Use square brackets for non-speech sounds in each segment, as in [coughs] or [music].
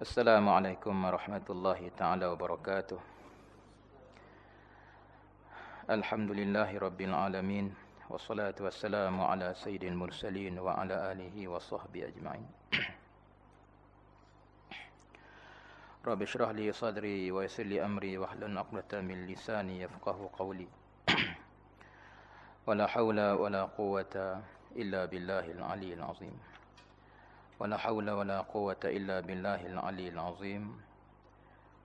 السلام عليكم ورحمة الله تعالى وبركاته. الحمد لله رب العالمين والصلاة والسلام على سيد المرسلين وعلى آله وصحبه أجمعين. [coughs] رب اشرح لي صدري ويسر لي أمري واحلل عقدة من لساني يفقه قولي. [coughs] ولا حول ولا قوة إلا بالله العلي العظيم. ولا حول ولا قوة إلا بالله العلي العظيم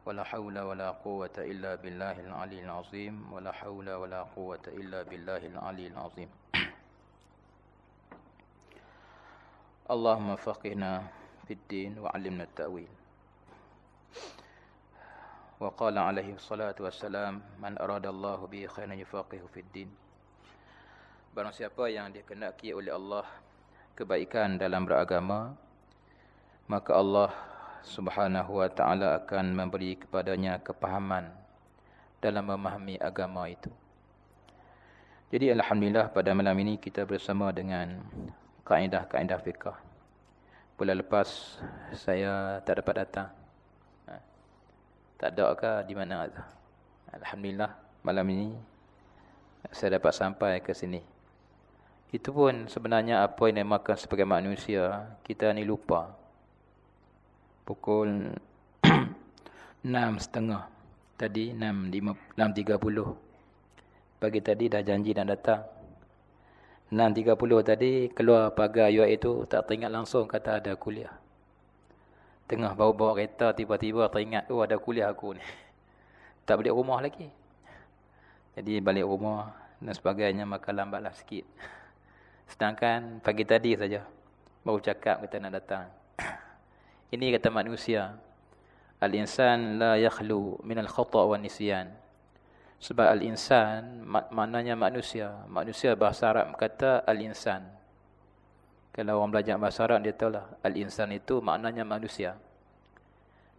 ولا حول ولا قوة إلا بالله العلي العظيم ولا حول ولا قوة إلا بالله العلي العظيم اللهم فقهنا في الدين وعلمنا التأويل وقال عليه الصلاة والسلام من أراد الله به خيرا يفقه في الدين Barang siapa yang dikenaki oleh Allah kebaikan dalam beragama, maka Allah subhanahu wa ta'ala akan memberi kepadanya kepahaman dalam memahami agama itu. Jadi Alhamdulillah pada malam ini kita bersama dengan kaedah-kaedah fiqah. Bulan lepas saya tak dapat datang. Ha? Tak ada ke di mana? Alhamdulillah malam ini saya dapat sampai ke sini. Itu pun sebenarnya apa yang dimakan sebagai manusia, kita ni lupa. Pukul [clears throat] 6.30. Tadi 6.30. Pagi tadi dah janji nak datang. 6.30 tadi keluar pagar UAE itu tak teringat langsung kata ada kuliah. Tengah bawa-bawa kereta tiba-tiba teringat, oh ada kuliah aku ni. [laughs] Tak balik rumah lagi. Jadi balik rumah dan sebagainya maka lambatlah sikit. [laughs] Sedangkan pagi tadi saja baru cakap kita nak datang. Ini kata manusia. Al-insan la yakhlu min al-khata' wa nisyan. Sebab al-insan mak maknanya manusia. Manusia bahasa Arab kata al-insan. Kalau orang belajar bahasa Arab dia tahulah al-insan itu maknanya manusia.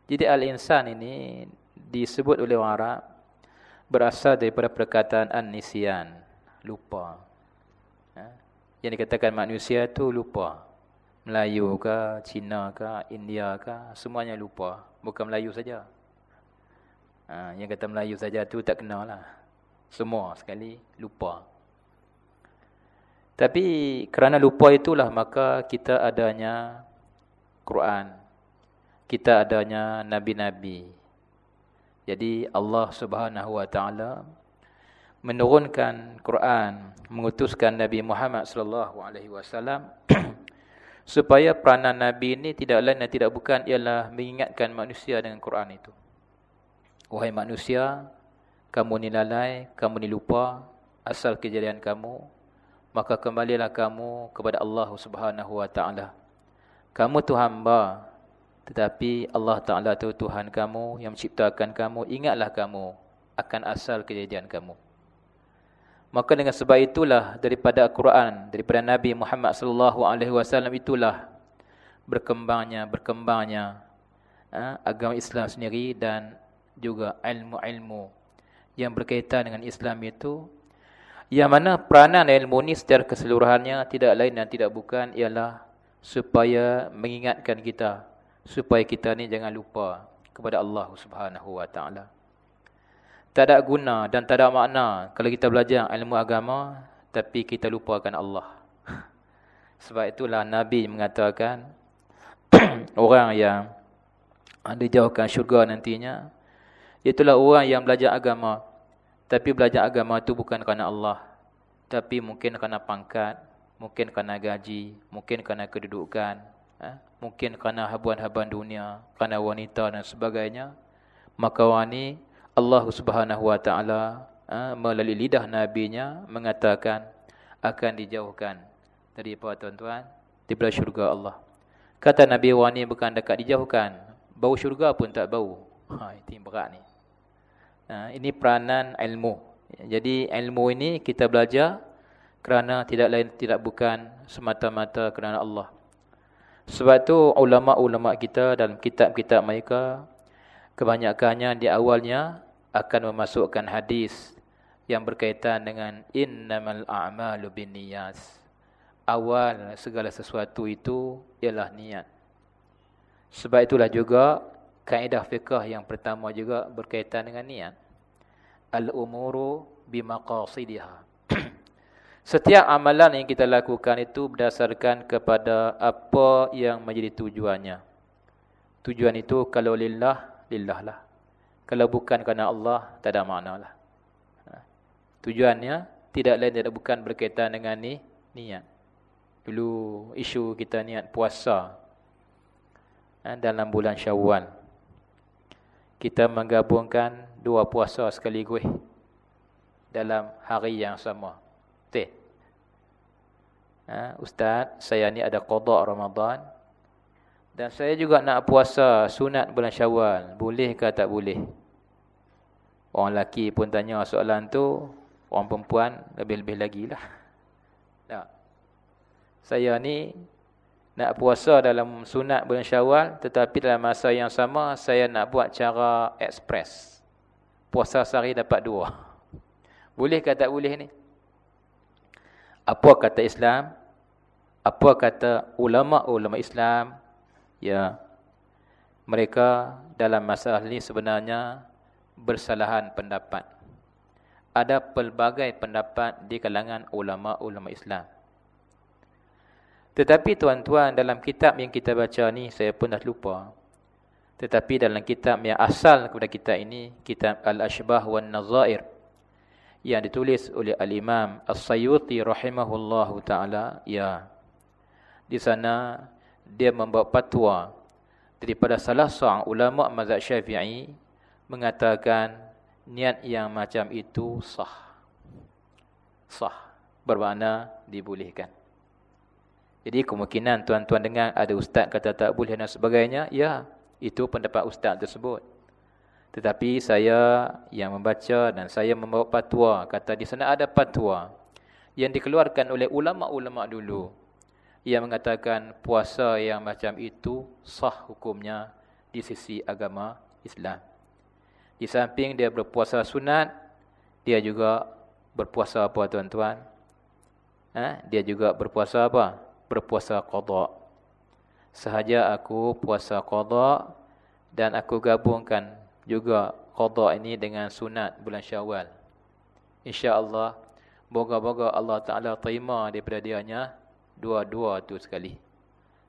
Jadi al-insan ini disebut oleh orang Arab berasal daripada perkataan an-nisyan, lupa. Yang dikatakan manusia tu lupa. Melayu ke, Cina ke, India ke, semuanya lupa. Bukan Melayu saja. Ha, yang kata Melayu saja tu tak kenal lah. Semua sekali lupa. Tapi kerana lupa itulah maka kita adanya Quran. Kita adanya Nabi-Nabi. Jadi Allah subhanahu wa ta'ala menurunkan Quran, mengutuskan Nabi Muhammad sallallahu alaihi wasallam [clears throat] supaya peranan nabi ini tidak lain dan tidak bukan ialah mengingatkan manusia dengan Quran itu. Wahai manusia, kamu ni lalai, kamu ni lupa asal kejadian kamu, maka kembalilah kamu kepada Allah Subhanahu wa taala. Kamu tu hamba, tetapi Allah Taala tu Tuhan kamu yang menciptakan kamu, ingatlah kamu akan asal kejadian kamu. Maka dengan sebab itulah daripada Al-Quran, daripada Nabi Muhammad sallallahu alaihi wasallam itulah berkembangnya berkembangnya ha, agama Islam sendiri dan juga ilmu-ilmu yang berkaitan dengan Islam itu. Yang mana peranan ilmu ini secara keseluruhannya tidak lain dan tidak bukan ialah supaya mengingatkan kita supaya kita ni jangan lupa kepada Allah Subhanahu wa taala tak ada guna dan tak ada makna kalau kita belajar ilmu agama tapi kita lupakan Allah. [laughs] Sebab itulah Nabi mengatakan [clears throat] orang yang dijauhkan syurga nantinya itulah orang yang belajar agama tapi belajar agama itu bukan kerana Allah tapi mungkin kerana pangkat, mungkin kerana gaji, mungkin kerana kedudukan, eh? mungkin kerana habuan-habuan dunia, kerana wanita dan sebagainya. Maka ini Allah Subhanahu wa taala ha, melalui lidah nabinya mengatakan akan dijauhkan dari apa tuan-tuan daripada syurga Allah. Kata Nabi wani bukan dekat dijauhkan, bau syurga pun tak bau. Ha ini berat ni. Ha, ini peranan ilmu. Jadi ilmu ini kita belajar kerana tidak lain tidak bukan semata-mata kerana Allah. Sebab tu ulama-ulama kita dalam kitab-kitab mereka kebanyakannya di awalnya akan memasukkan hadis yang berkaitan dengan innamal a'malu binniyat. Awal segala sesuatu itu ialah niat. Sebab itulah juga kaedah fiqah yang pertama juga berkaitan dengan niat. Al-umuru bimaqasidiha. [clears throat] Setiap amalan yang kita lakukan itu berdasarkan kepada apa yang menjadi tujuannya. Tujuan itu kalau lillah, lillah lah. Kalau bukan kerana Allah, tak ada makna lah. Ha. Tujuannya tidak lain tidak bukan berkaitan dengan ni, niat. Dulu isu kita niat puasa ha, dalam bulan syawal. Kita menggabungkan dua puasa sekaligus dalam hari yang sama. Betul? Ha, Ustaz, saya ni ada qadar Ramadan. Dan saya juga nak puasa sunat bulan syawal. Boleh ke tak boleh? Orang lelaki pun tanya soalan tu. Orang perempuan lebih-lebih lagi lah. Tak. Saya ni nak puasa dalam sunat bulan syawal. Tetapi dalam masa yang sama, saya nak buat cara ekspres. Puasa sehari dapat dua. Boleh ke tak boleh ni? apa kata Islam, apa kata ulama-ulama Islam, ya mereka dalam masalah ini sebenarnya bersalahan pendapat. Ada pelbagai pendapat di kalangan ulama-ulama Islam. Tetapi tuan-tuan dalam kitab yang kita baca ni saya pun dah lupa. Tetapi dalam kitab yang asal kepada kita ini, kitab Al-Ashbah wan Nazair yang ditulis oleh al-Imam As-Sayyuti rahimahullahu taala ya di sana dia membawa fatwa daripada salah seorang ulama mazhab Syafi'i mengatakan niat yang macam itu sah. Sah. Bermakna dibolehkan. Jadi kemungkinan tuan-tuan dengar ada ustaz kata tak boleh dan sebagainya ya itu pendapat ustaz tersebut. Tetapi saya yang membaca dan saya membawa patwa, kata di sana ada patwa yang dikeluarkan oleh ulama-ulama dulu yang mengatakan puasa yang macam itu sah hukumnya di sisi agama Islam. Di samping dia berpuasa sunat, dia juga berpuasa apa tuan-tuan? Ha? Dia juga berpuasa apa? Berpuasa qadha. Sahaja aku puasa qadha dan aku gabungkan juga qada ini dengan sunat bulan Syawal. Insya-Allah moga-moga Allah Taala terima daripada dianya dua-dua tu sekali.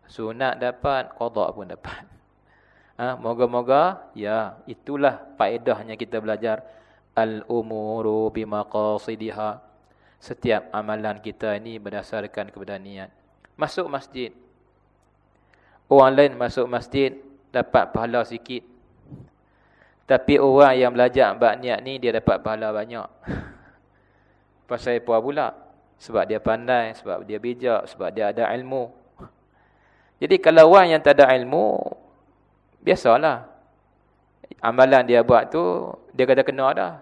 Sunat dapat, qada pun dapat. [laughs] Ha, moga-moga ya itulah faedahnya kita belajar al-umuru bimaqasidiha. Setiap amalan kita ini berdasarkan kepada niat. Masuk masjid. Orang lain masuk masjid dapat pahala sikit. Tapi orang yang belajar bab niat ni dia dapat pahala banyak. [laughs] Pasal apa pula? Sebab dia pandai, sebab dia bijak, sebab dia ada ilmu. Jadi kalau orang yang tak ada ilmu, biasalah. Amalan dia buat tu, dia kata kena dah.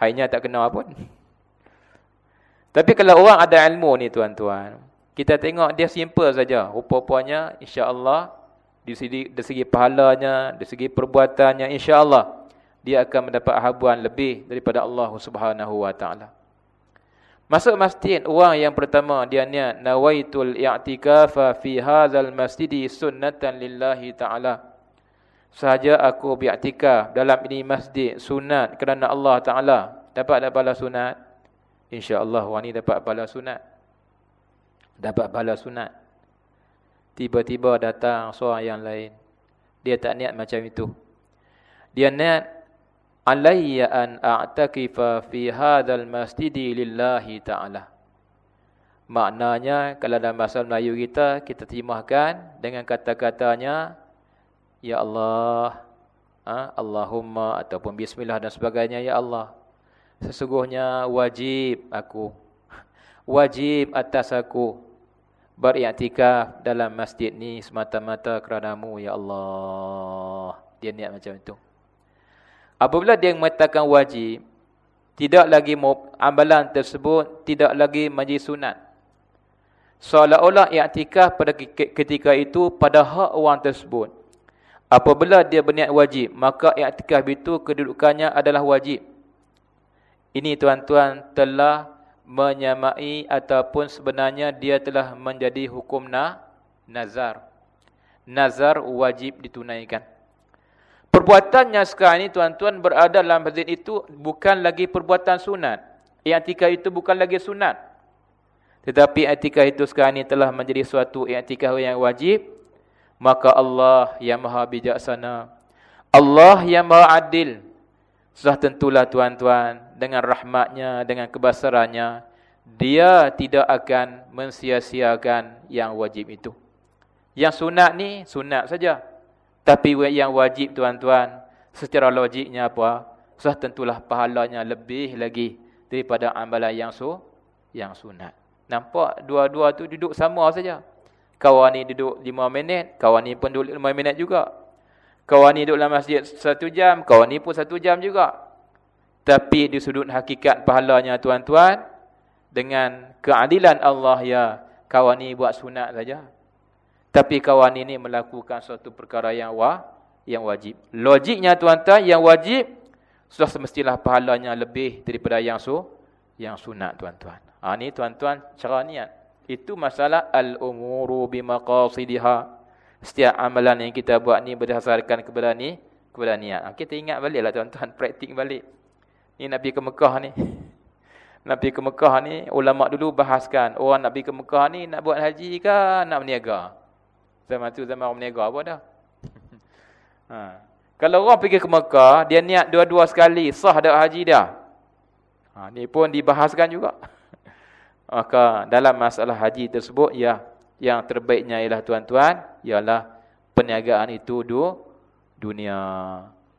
Hanya tak kena pun. Tapi kalau orang ada ilmu ni tuan-tuan, kita tengok dia simple saja. Rupa-rupanya insya-Allah dari segi pahalanya, dari segi perbuatannya, insya-Allah dia akan mendapat habuan lebih daripada Allah Subhanahu wa taala. Masuk masjid orang yang pertama dia niat nawaitul i'tikafa fi hadzal masjidi sunnatan lillahi taala. Sahaja aku beriktikaf dalam ini masjid sunat kerana Allah taala. Dapat tak pahala sunat? Insya-Allah orang ni dapat pahala sunat. Dapat pahala sunat. Tiba-tiba datang seorang yang lain. Dia tak niat macam itu. Dia niat alayya an a'takifa fi hadzal masjidi lillahi ta'ala. Maknanya kalau dalam bahasa Melayu kita kita terjemahkan dengan kata-katanya ya Allah, ha, Allahumma ataupun bismillah dan sebagainya ya Allah. Sesungguhnya wajib aku [laughs] wajib atas aku beriktikaf dalam masjid ni semata-mata kerana-Mu ya Allah. Dia niat macam itu. Apabila dia mengatakan wajib, tidak lagi amalan tersebut tidak lagi menjadi sunat. Seolah-olah i'tikaf pada ketika itu pada hak orang tersebut. Apabila dia berniat wajib, maka i'tikaf itu kedudukannya adalah wajib. Ini tuan-tuan telah menyamai ataupun sebenarnya dia telah menjadi hukum na nazar. nazar wajib ditunaikan. Perbuatannya sekarang ini tuan-tuan berada dalam masjid itu bukan lagi perbuatan sunat. I'tikaf itu bukan lagi sunat. Tetapi i'tikaf itu sekarang ini telah menjadi suatu i'tikaf yang wajib. Maka Allah yang maha bijaksana. Allah yang maha adil. Sudah tentulah tuan-tuan dengan rahmatnya, dengan kebesarannya. Dia tidak akan mensia-siakan yang wajib itu. Yang sunat ni, sunat saja. Tapi yang wajib tuan-tuan, secara logiknya apa? Sudah tentulah pahalanya lebih lagi daripada amalan yang su yang sunat. Nampak dua-dua tu duduk sama saja. Kawan ni duduk lima minit, kawan ni pun duduk lima minit juga. Kawan ni duduk dalam masjid satu jam, kawan ni pun satu jam juga. Tapi di sudut hakikat pahalanya tuan-tuan, dengan keadilan Allah ya, kawan ni buat sunat saja. Tapi kawan ini melakukan suatu perkara yang wa, yang wajib. Logiknya tuan-tuan, yang wajib sudah semestilah pahalanya lebih daripada yang su, yang sunat tuan-tuan. Ha ni tuan-tuan cara niat. Itu masalah al-umuru bimaqasidiha. Setiap amalan yang kita buat ni berdasarkan kepada ni, kepada niat. Ha, kita ingat baliklah tuan-tuan, [laughs] praktik balik. Ni Nabi ke Mekah ni. [laughs] Nabi ke Mekah ni, ulama dulu bahaskan, orang Nabi ke Mekah ni nak buat haji ke nak berniaga? Zaman tu zaman orang berniaga apa dah. [laughs] ha. Kalau orang pergi ke Mekah, dia niat dua-dua sekali, sah dah haji dah. Ha, ni pun dibahaskan juga. [laughs] Maka dalam masalah haji tersebut, ya, yang terbaiknya ialah tuan-tuan, ialah perniagaan itu du, dunia.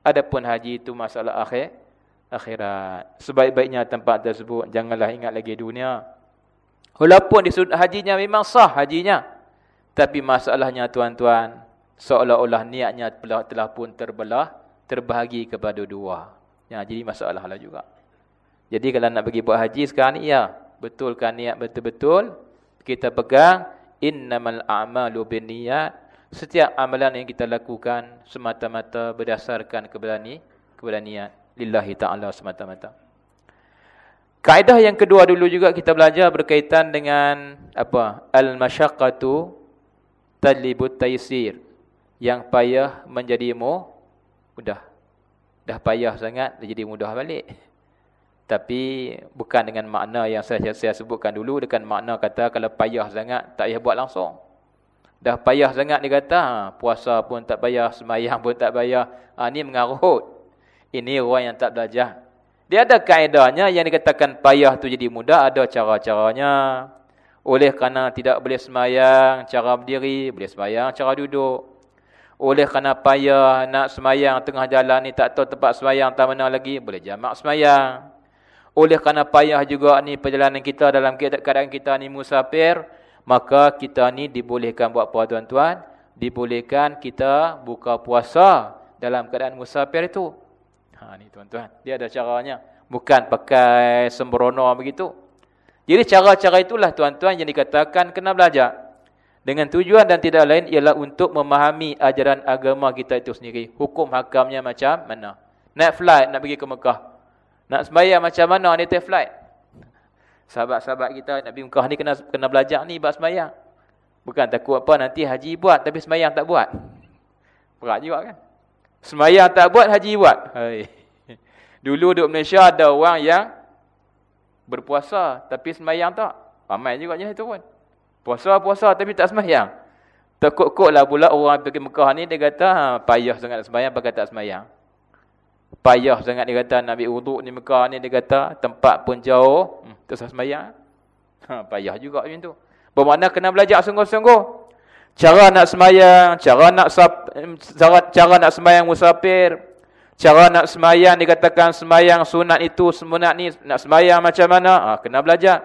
Adapun haji itu masalah akhir, akhirat. Sebaik-baiknya tempat tersebut, janganlah ingat lagi dunia. Walaupun di hajinya memang sah hajinya. Tapi masalahnya tuan-tuan, seolah-olah niatnya telah, pun terbelah, terbahagi kepada dua. Ya, jadi masalah lah juga. Jadi kalau nak pergi buat haji sekarang ni, ya, betulkan niat betul-betul. Kita pegang, innamal a'malu bin niat. Setiap amalan yang kita lakukan, semata-mata berdasarkan kepada ni, kepada niat. Lillahi ta'ala semata-mata. Kaedah yang kedua dulu juga kita belajar berkaitan dengan apa? Al-masyaqqatu talibut taysir yang payah menjadi mu mudah. Dah payah sangat jadi mudah balik. Tapi bukan dengan makna yang saya saya sebutkan dulu dengan makna kata kalau payah sangat tak payah buat langsung. Dah payah sangat dia kata ha, puasa pun tak payah semayang pun tak payah. Ha, ni mengarut. Ini orang yang tak belajar. Dia ada kaedahnya yang dikatakan payah tu jadi mudah ada cara-caranya oleh kerana tidak boleh semayang cara berdiri, boleh semayang cara duduk. Oleh kerana payah nak semayang tengah jalan ni tak tahu tempat semayang tak mana lagi, boleh jamak semayang. Oleh kerana payah juga ni perjalanan kita dalam keadaan kita ni musafir, maka kita ni dibolehkan buat apa tuan-tuan? Dibolehkan kita buka puasa dalam keadaan musafir itu. Ha ni tuan-tuan, dia ada caranya. Bukan pakai sembrono begitu. Jadi cara-cara itulah tuan-tuan yang dikatakan kena belajar. Dengan tujuan dan tidak lain ialah untuk memahami ajaran agama kita itu sendiri. Hukum hakamnya macam mana. Naik flight nak pergi ke Mekah. Nak sembahyang macam mana ni naik flight. Sahabat-sahabat kita nak pergi Mekah ni kena kena belajar ni buat sembahyang. Bukan takut apa nanti haji buat tapi sembahyang tak buat. Berat juga kan. Sembahyang tak buat haji buat. Hai. [laughs] Dulu di Malaysia ada orang yang berpuasa tapi sembahyang tak. Ramai juga je itu pun. Puasa-puasa tapi tak sembahyang. Tekuk-kuklah pula orang pergi Mekah ni dia kata ha, payah sangat nak sembahyang pakai tak sembahyang. Payah sangat dia kata nak ambil wuduk ni Mekah ni dia kata tempat pun jauh, hmm, tak sembahyang. Ha, payah juga macam tu. Bermakna kena belajar sungguh-sungguh. Cara nak sembahyang, cara nak cara, cara nak sembahyang musafir, Cara nak semayang dikatakan semayang sunat itu sunat ni nak semayang macam mana? Ha, kena belajar.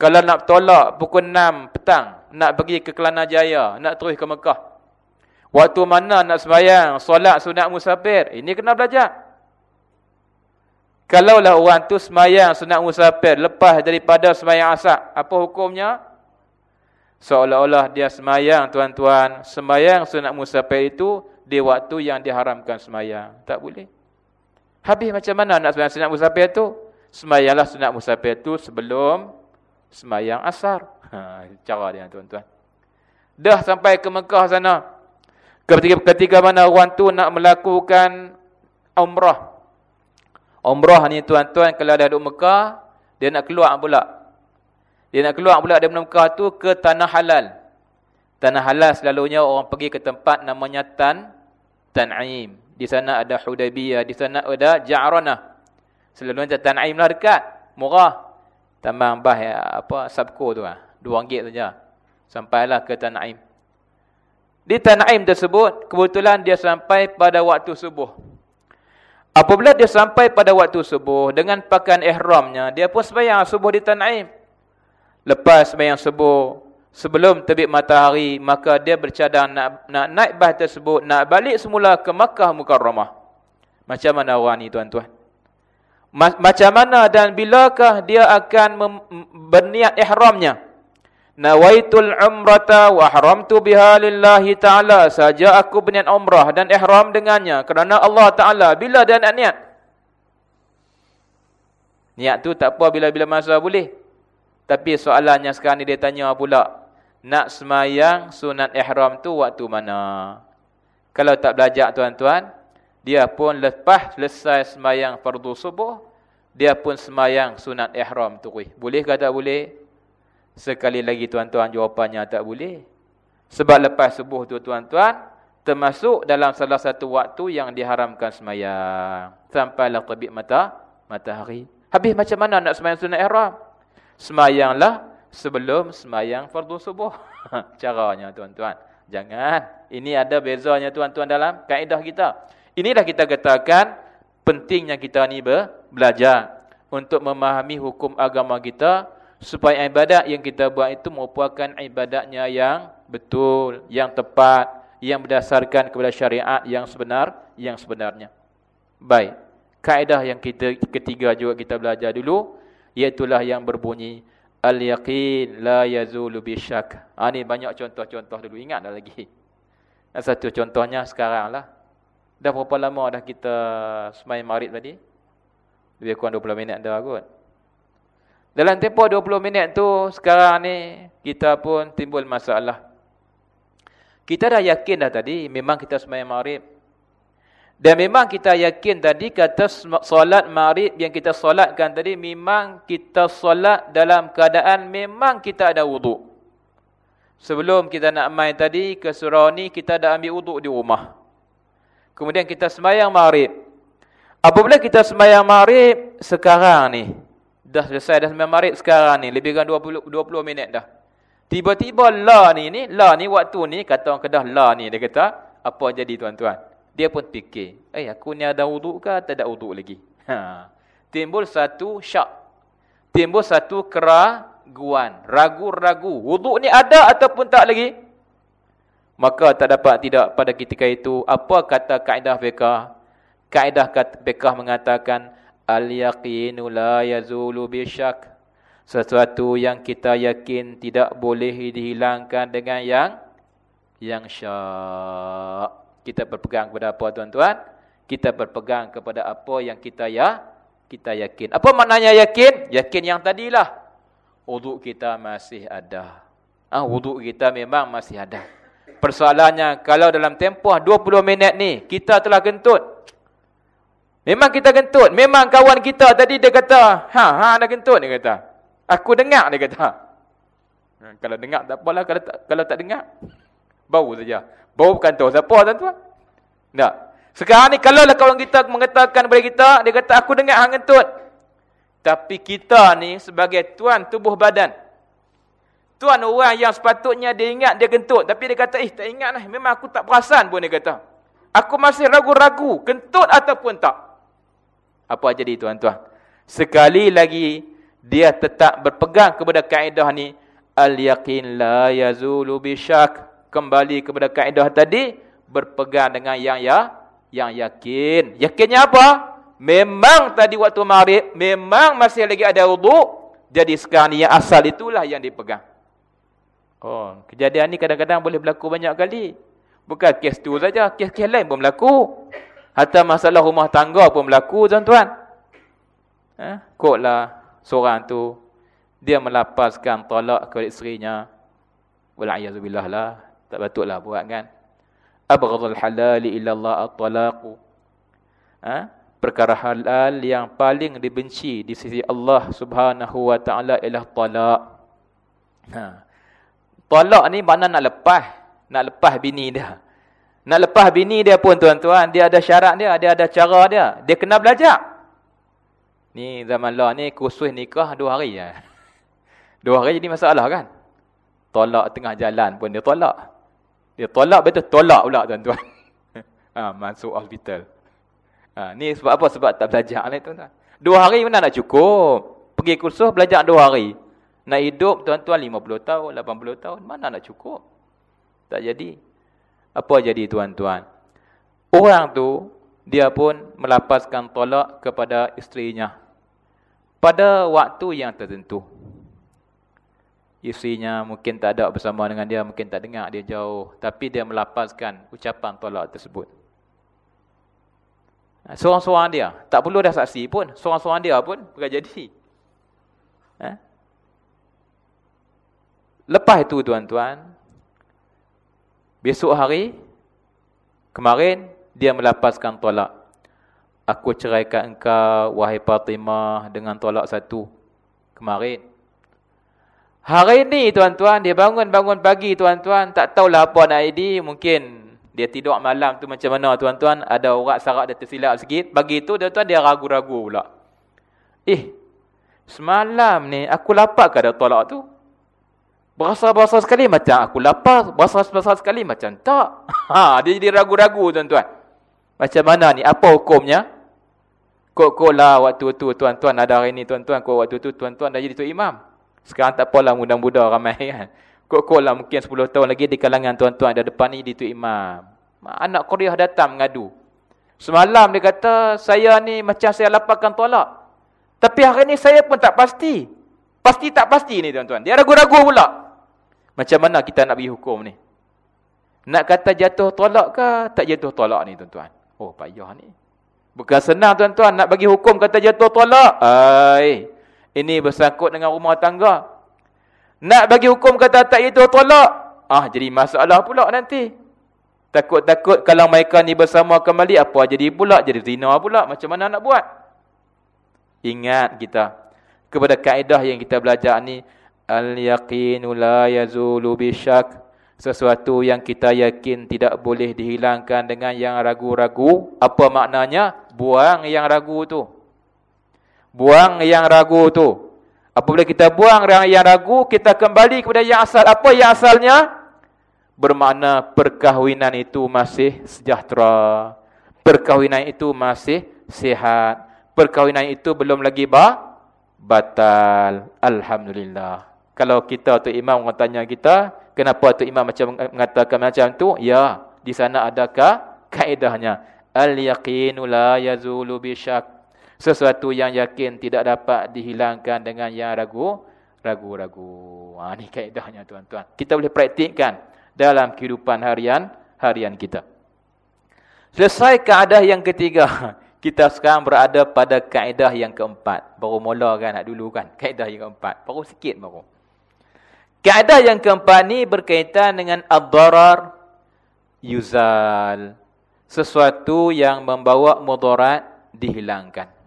Kalau nak tolak pukul 6 petang nak pergi ke Kelana Jaya, nak terus ke Mekah. Waktu mana nak semayang solat sunat musafir? Ini kena belajar. Kalaulah orang tu semayang sunat musafir lepas daripada semayang asar, apa hukumnya? Seolah-olah dia semayang tuan-tuan, semayang sunat musafir itu di waktu yang diharamkan semayang. Tak boleh. Habis macam mana nak semayang sunat musafir tu? Semayanglah sunat musafir tu sebelum semayang asar. Ha, cara dia tuan-tuan. Dah sampai ke Mekah sana. Ketika, ketika mana orang tu nak melakukan umrah. Umrah ni tuan-tuan kalau dah duduk Mekah, dia nak keluar pula. Dia nak keluar pula dari Mekah tu ke tanah halal. Tanah halal selalunya orang pergi ke tempat namanya Tan Tan'im. Di sana ada Hudaybiyah, di sana ada Ja'ranah. Selalunya Tan'im lah dekat, murah. Tambah bah ya, apa Sabko tu ah. Dua ringgit saja. Sampailah ke Tan'im. Di Tan'im tersebut, kebetulan dia sampai pada waktu subuh. Apabila dia sampai pada waktu subuh, dengan pakaian ihramnya, dia pun sembahyang subuh di Tan'im. Lepas sembahyang subuh, sebelum terbit matahari, maka dia bercadang nak, nak naik bah tersebut, nak balik semula ke Makkah Mukarramah. Macam mana orang ni tuan-tuan? Macam mana dan bilakah dia akan berniat ihramnya? Nawaitul umrata wa haramtu biha lillahi ta'ala. Saja aku berniat umrah dan ihram dengannya. Kerana Allah Ta'ala. Bila dia nak niat? Niat tu tak apa bila-bila masa boleh. Tapi soalannya sekarang ni dia tanya pula. Nak semayang sunat ihram tu waktu mana? Kalau tak belajar tuan-tuan. Dia pun lepas selesai semayang fardu subuh. Dia pun semayang sunat ihram tu. Boleh ke tak boleh? Sekali lagi tuan-tuan jawapannya tak boleh. Sebab lepas subuh tu tuan-tuan, termasuk dalam salah satu waktu yang diharamkan semayang. Sampailah terbit mata, matahari. Habis macam mana nak semayang sunat ihram? Semayanglah sebelum semayang fardu subuh. [laughs] Caranya tuan-tuan. Jangan. Ini ada bezanya tuan-tuan dalam kaedah kita. Inilah kita katakan pentingnya kita ni belajar. Untuk memahami hukum agama kita supaya ibadat yang kita buat itu merupakan ibadatnya yang betul, yang tepat, yang berdasarkan kepada syariat yang sebenar, yang sebenarnya. Baik. Kaedah yang kita ketiga juga kita belajar dulu, iaitulah yang berbunyi al-yaqin la yazulu bisyak. Ha ni banyak contoh-contoh dulu ingat dah lagi. Satu contohnya sekaranglah. Dah berapa lama dah kita semai marid tadi? Lebih kurang 20 minit dah kot. Dalam tempoh 20 minit tu sekarang ni kita pun timbul masalah. Kita dah yakin dah tadi memang kita sembahyang maghrib. Dan memang kita yakin tadi kata solat maghrib yang kita solatkan tadi memang kita solat dalam keadaan memang kita ada wuduk. Sebelum kita nak main tadi ke surau ni kita dah ambil wuduk di rumah. Kemudian kita sembahyang maghrib. Apabila kita sembahyang maghrib sekarang ni Dah selesai dah sembilan marit sekarang ni. Lebih kurang 20, 20 minit dah. Tiba-tiba la ni ni. La ni waktu ni. Kata orang kedah la ni. Dia kata. Apa jadi tuan-tuan. Dia pun fikir. Eh aku ni ada uduk ke atau tak ada uduk lagi. Ha. Timbul satu syak. Timbul satu keraguan. Ragu-ragu. Uduk ni ada ataupun tak lagi. Maka tak dapat tidak pada ketika itu. Apa kata kaedah fiqah. Kaedah fiqah mengatakan. Al-yaqinu la yazulu bisyak. Sesuatu yang kita yakin tidak boleh dihilangkan dengan yang yang syak. Kita berpegang kepada apa tuan-tuan? Kita berpegang kepada apa yang kita ya kita yakin. Apa maknanya yakin? Yakin yang tadilah. Wuduk kita masih ada. Ah, wuduk kita memang masih ada. Persoalannya kalau dalam tempoh 20 minit ni kita telah kentut Memang kita gentut. Memang kawan kita tadi dia kata, ha, ha, dah gentut dia kata. Aku dengar dia kata. Ha, kalau dengar tak apalah. Kalau tak, kalau tak dengar, bau saja. Bau bukan tahu siapa tuan-tuan. Tak. Sekarang ni kalau lah kawan kita mengatakan kepada kita, dia kata, aku dengar hang gentut. Tapi kita ni sebagai tuan tubuh badan. Tuan orang yang sepatutnya dia ingat dia gentut. Tapi dia kata, eh tak ingat lah. Memang aku tak perasan pun dia kata. Aku masih ragu-ragu. Kentut ataupun tak. Apa jadi tuan-tuan? Sekali lagi dia tetap berpegang kepada kaedah ni al-yaqin la yazulu bisyak. Kembali kepada kaedah tadi berpegang dengan yang ya yang yakin. Yakinnya apa? Memang tadi waktu maghrib memang masih lagi ada wuduk. Jadi sekarang yang asal itulah yang dipegang. Oh, kejadian ni kadang-kadang boleh berlaku banyak kali. Bukan kes tu saja, kes-kes lain pun berlaku. Hatta masalah rumah tangga pun berlaku tuan-tuan. Eh, Koklah seorang tu dia melapaskan talak kepada isterinya. Wala'iyazubillah lah. Tak patutlah buat kan. abghadul halal ila Allah at-talaq. Ha? Perkara halal yang paling dibenci di sisi Allah Subhanahu wa taala ialah talak. Ha. Talak ni mana nak lepas? Nak lepas bini dia. Nak lepas bini dia pun tuan-tuan, dia ada syarat dia, dia ada cara dia. Dia kena belajar. Ni zaman lah ni kursus nikah dua hari ya. [laughs] Dua hari jadi masalah kan? Tolak tengah jalan pun dia tolak. Dia tolak betul tolak pula tuan-tuan. ha, [laughs] masuk hospital. Ha, ni sebab apa? Sebab tak belajar ni tuan-tuan. Dua hari mana nak cukup? Pergi kursus belajar dua hari. Nak hidup tuan-tuan 50 tahun, 80 tahun. Mana nak cukup? Tak jadi. Apa jadi tuan-tuan? Orang tu, dia pun melapaskan tolak kepada isterinya. Pada waktu yang tertentu. Isterinya mungkin tak ada bersama dengan dia, mungkin tak dengar dia jauh. Tapi dia melapaskan ucapan tolak tersebut. Ha, seorang-seorang dia. Tak perlu dah saksi pun. Seorang-seorang dia pun boleh jadi. Ha? Lepas itu tuan-tuan. Besok hari. Kemarin dia melapaskan tolak. Aku ceraikan engkau wahai Fatimah dengan tolak satu. Kemarin. Hari ini tuan-tuan, dia bangun-bangun pagi tuan-tuan, tak tahulah apa nak ID, mungkin dia tidur malam tu macam mana tuan-tuan, ada urat sarak dia tersilap sikit, pagi tu tuan-tuan dia ragu-ragu pula. Eh, semalam ni aku lapar ke ada tolak tu? Berasa-berasa sekali macam aku lapar, berasa-berasa sekali macam tak. [laughs] Ha, dia jadi ragu-ragu tuan-tuan. Macam mana ni, apa hukumnya? Kok-kok lah waktu tu tuan-tuan ada hari ni tuan-tuan, kok waktu tu tuan-tuan dah jadi tu imam. Sekarang tak apalah muda-muda ramai [laughs] kan. Kok-kok lah mungkin 10 tahun lagi di kalangan tuan-tuan ada depan ni di tu imam. Anak Korea datang mengadu. Semalam dia kata, saya ni macam saya laparkan tolak. Tapi hari ni saya pun tak pasti. Pasti tak pasti ni tuan-tuan. Dia ragu-ragu pula. Macam mana kita nak bagi hukum ni? Nak kata jatuh tolak ke tak jatuh tolak ni tuan-tuan? Oh payah ni. Bukan senang tuan-tuan nak bagi hukum kata jatuh tolak. Ay, ini bersangkut dengan rumah tangga. Nak bagi hukum kata tak itu tolak. Ah jadi masalah pula nanti. Takut-takut kalau mereka ni bersama kembali apa jadi pula jadi zina pula. Macam mana nak buat? Ingat kita kepada kaedah yang kita belajar ni al-yaqinu la yazulu bisyak. Sesuatu yang kita yakin tidak boleh dihilangkan dengan yang ragu-ragu. Apa maknanya? Buang yang ragu tu. Buang yang ragu tu. Apabila kita buang yang ragu, kita kembali kepada yang asal. Apa yang asalnya? Bermakna perkahwinan itu masih sejahtera. Perkahwinan itu masih sehat. Perkahwinan itu belum lagi ba batal. Alhamdulillah. Kalau kita tu imam tanya kita, kenapa tu imam macam mengatakan macam tu? Ya, di sana adakah kaedahnya? Al-yaqinu la yazulu bisyak. Sesuatu yang yakin tidak dapat dihilangkan dengan yang ragu, ragu-ragu. Ha, ini kaedahnya tuan-tuan. Kita boleh praktikkan dalam kehidupan harian harian kita. Selesai kaedah yang ketiga. [laughs] Kita sekarang berada pada kaedah yang keempat. Baru mula kan nak dulu kan. Kaedah yang keempat. Baru sikit baru. Kaedah yang keempat ni berkaitan dengan ad-darar yuzal. Sesuatu yang membawa mudarat dihilangkan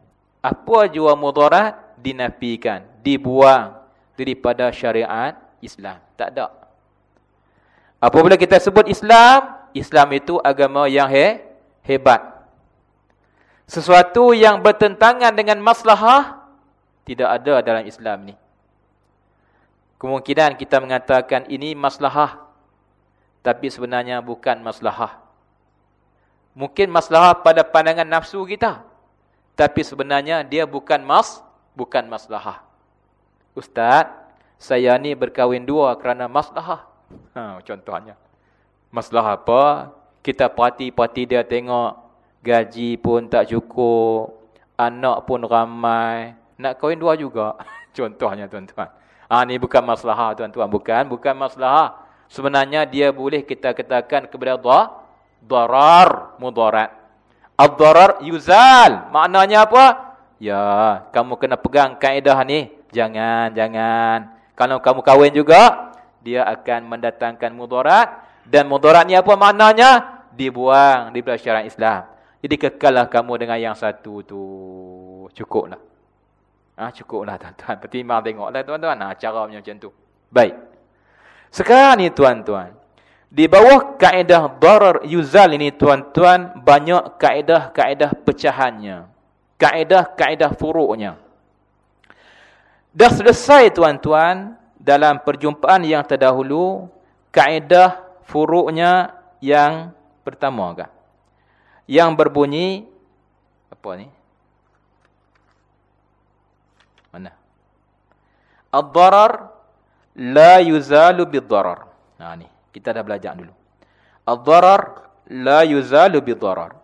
apa jua mudarat dinafikan, dibuang daripada syariat Islam. Tak ada. Apabila kita sebut Islam, Islam itu agama yang he, hebat. Sesuatu yang bertentangan dengan maslahah tidak ada dalam Islam ni. Kemungkinan kita mengatakan ini maslahah tapi sebenarnya bukan maslahah. Mungkin maslahah pada pandangan nafsu kita. Tapi sebenarnya dia bukan mas, bukan maslahah. Ustaz, saya ni berkahwin dua kerana maslahah. Ha, contohnya. Maslahah apa? Kita parti-parti dia tengok gaji pun tak cukup, anak pun ramai, nak kahwin dua juga. [laughs] contohnya tuan-tuan. Ah ni bukan maslahah tuan-tuan, bukan, bukan maslahah. Sebenarnya dia boleh kita katakan kepada Allah darar mudarat. Ad-darar yuzal. Maknanya apa? Ya, kamu kena pegang kaedah ni. Jangan, jangan. Kalau kamu kahwin juga, dia akan mendatangkan mudarat. Dan mudarat ni apa maknanya? dibuang di syariat Islam. Jadi kekallah kamu dengan yang satu tu. Cukuplah. Ah ha, cukuplah tuan-tuan. Pertimbang tengoklah tuan-tuan. Ha, cara macam tu. Baik. Sekarang ni tuan-tuan. Di bawah kaedah darar yuzal ini tuan-tuan. Banyak kaedah-kaedah pecahannya. Kaedah-kaedah furuknya. Dah selesai tuan-tuan. Dalam perjumpaan yang terdahulu. Kaedah furuknya yang pertama kah? yang berbunyi apa ni? Mana? Ad-darar la yuzalu bid-darar. Ha ni, kita dah belajar dulu. Ad-darar la yuzalu bid-darar.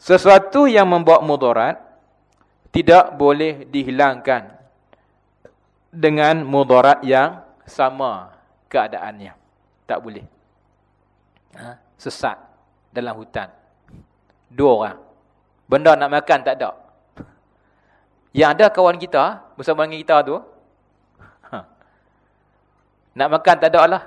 Sesuatu yang membawa mudarat tidak boleh dihilangkan dengan mudarat yang sama keadaannya. Tak boleh. Ha? Sesat dalam hutan. Dua orang. Benda nak makan tak ada. Yang ada kawan kita, bersama dengan kita tu. Ha. Nak makan tak ada lah.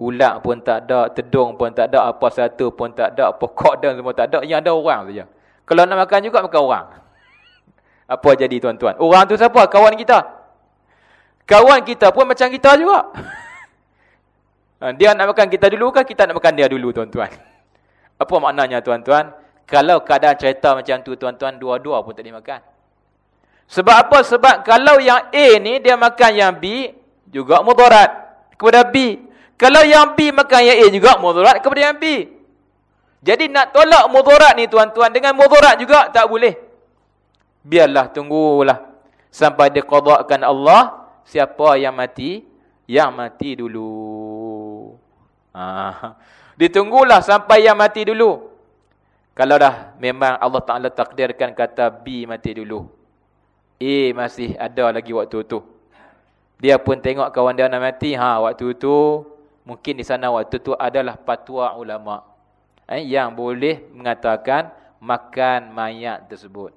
Ulak pun tak ada, tedung pun tak ada, apa satu pun tak ada, pokok dan semua tak ada. Yang ada orang saja. Kalau nak makan juga, makan orang. [laughs] Apa jadi tuan-tuan? Orang tu siapa? Kawan kita. Kawan kita pun macam kita juga. [laughs] Ha, dia nak makan kita dulu kan? Kita nak makan dia dulu tuan-tuan. [laughs] Apa maknanya tuan-tuan? Kalau keadaan cerita macam tu tuan-tuan, dua-dua pun tak dimakan. Sebab apa? Sebab kalau yang A ni dia makan yang B, juga mudarat kepada B. Kalau yang B makan yang A juga mudarat kepada yang B. Jadi nak tolak mudarat ni tuan-tuan, dengan mudarat juga tak boleh. Biarlah, tunggulah. Sampai dikodakkan Allah, siapa yang mati? Yang mati dulu. Ah. Ditunggulah sampai yang mati dulu. Kalau dah memang Allah Ta'ala takdirkan kata B mati dulu. A masih ada lagi waktu tu. Dia pun tengok kawan dia nak mati. Ha, waktu tu, mungkin di sana waktu tu adalah patwa ulama. Eh, yang boleh mengatakan makan mayat tersebut.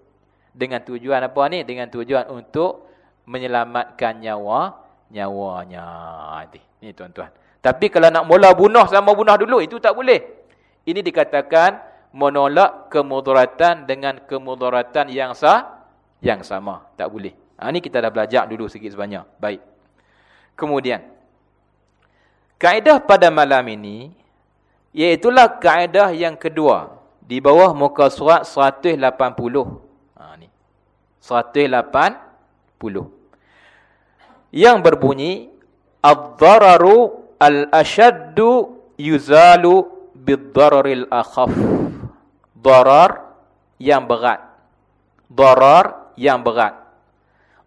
Dengan tujuan apa ni? Dengan tujuan untuk menyelamatkan nyawa nyawanya. Ini tuan-tuan. Tapi kalau nak mula bunuh sama bunuh dulu, itu tak boleh. Ini dikatakan menolak kemudaratan dengan kemudaratan yang sah, yang sama. Tak boleh. Ha, ini kita dah belajar dulu sikit sebanyak. Baik. Kemudian. Kaedah pada malam ini, iaitulah kaedah yang kedua. Di bawah muka surat 180. Ha, ini. 180. Yang berbunyi, Ad-dararu Al-ashaddu yuzalu bid-dararil akhaf. Darar yang berat. Darar yang berat.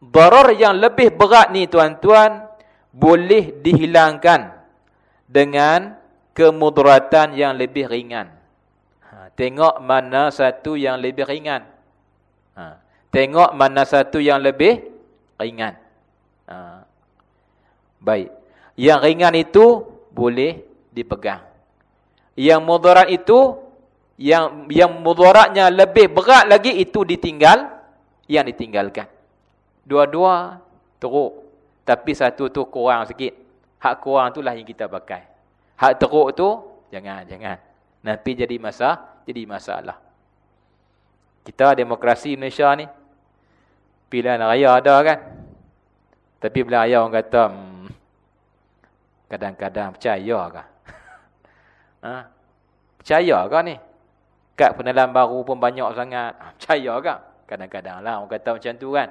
Darar yang lebih berat ni tuan-tuan boleh dihilangkan dengan kemudaratan yang lebih ringan. Ha, tengok mana satu yang lebih ringan. Ha, tengok mana satu yang lebih ringan. Ha, baik. Yang ringan itu boleh dipegang. Yang mudarat itu yang yang mudaratnya lebih berat lagi itu ditinggal yang ditinggalkan. Dua-dua teruk. Tapi satu tu kurang sikit. Hak kurang itulah yang kita pakai. Hak teruk tu jangan jangan. Nanti jadi masa jadi masalah. Kita demokrasi Indonesia ni pilihan raya ada kan? Tapi bila raya orang kata hmm, Kadang-kadang percaya ke? [laughs] ha? Percaya ke ni? Kat penelan baru pun banyak sangat. Ha, percaya ke? Kadang-kadang lah orang kata macam tu kan.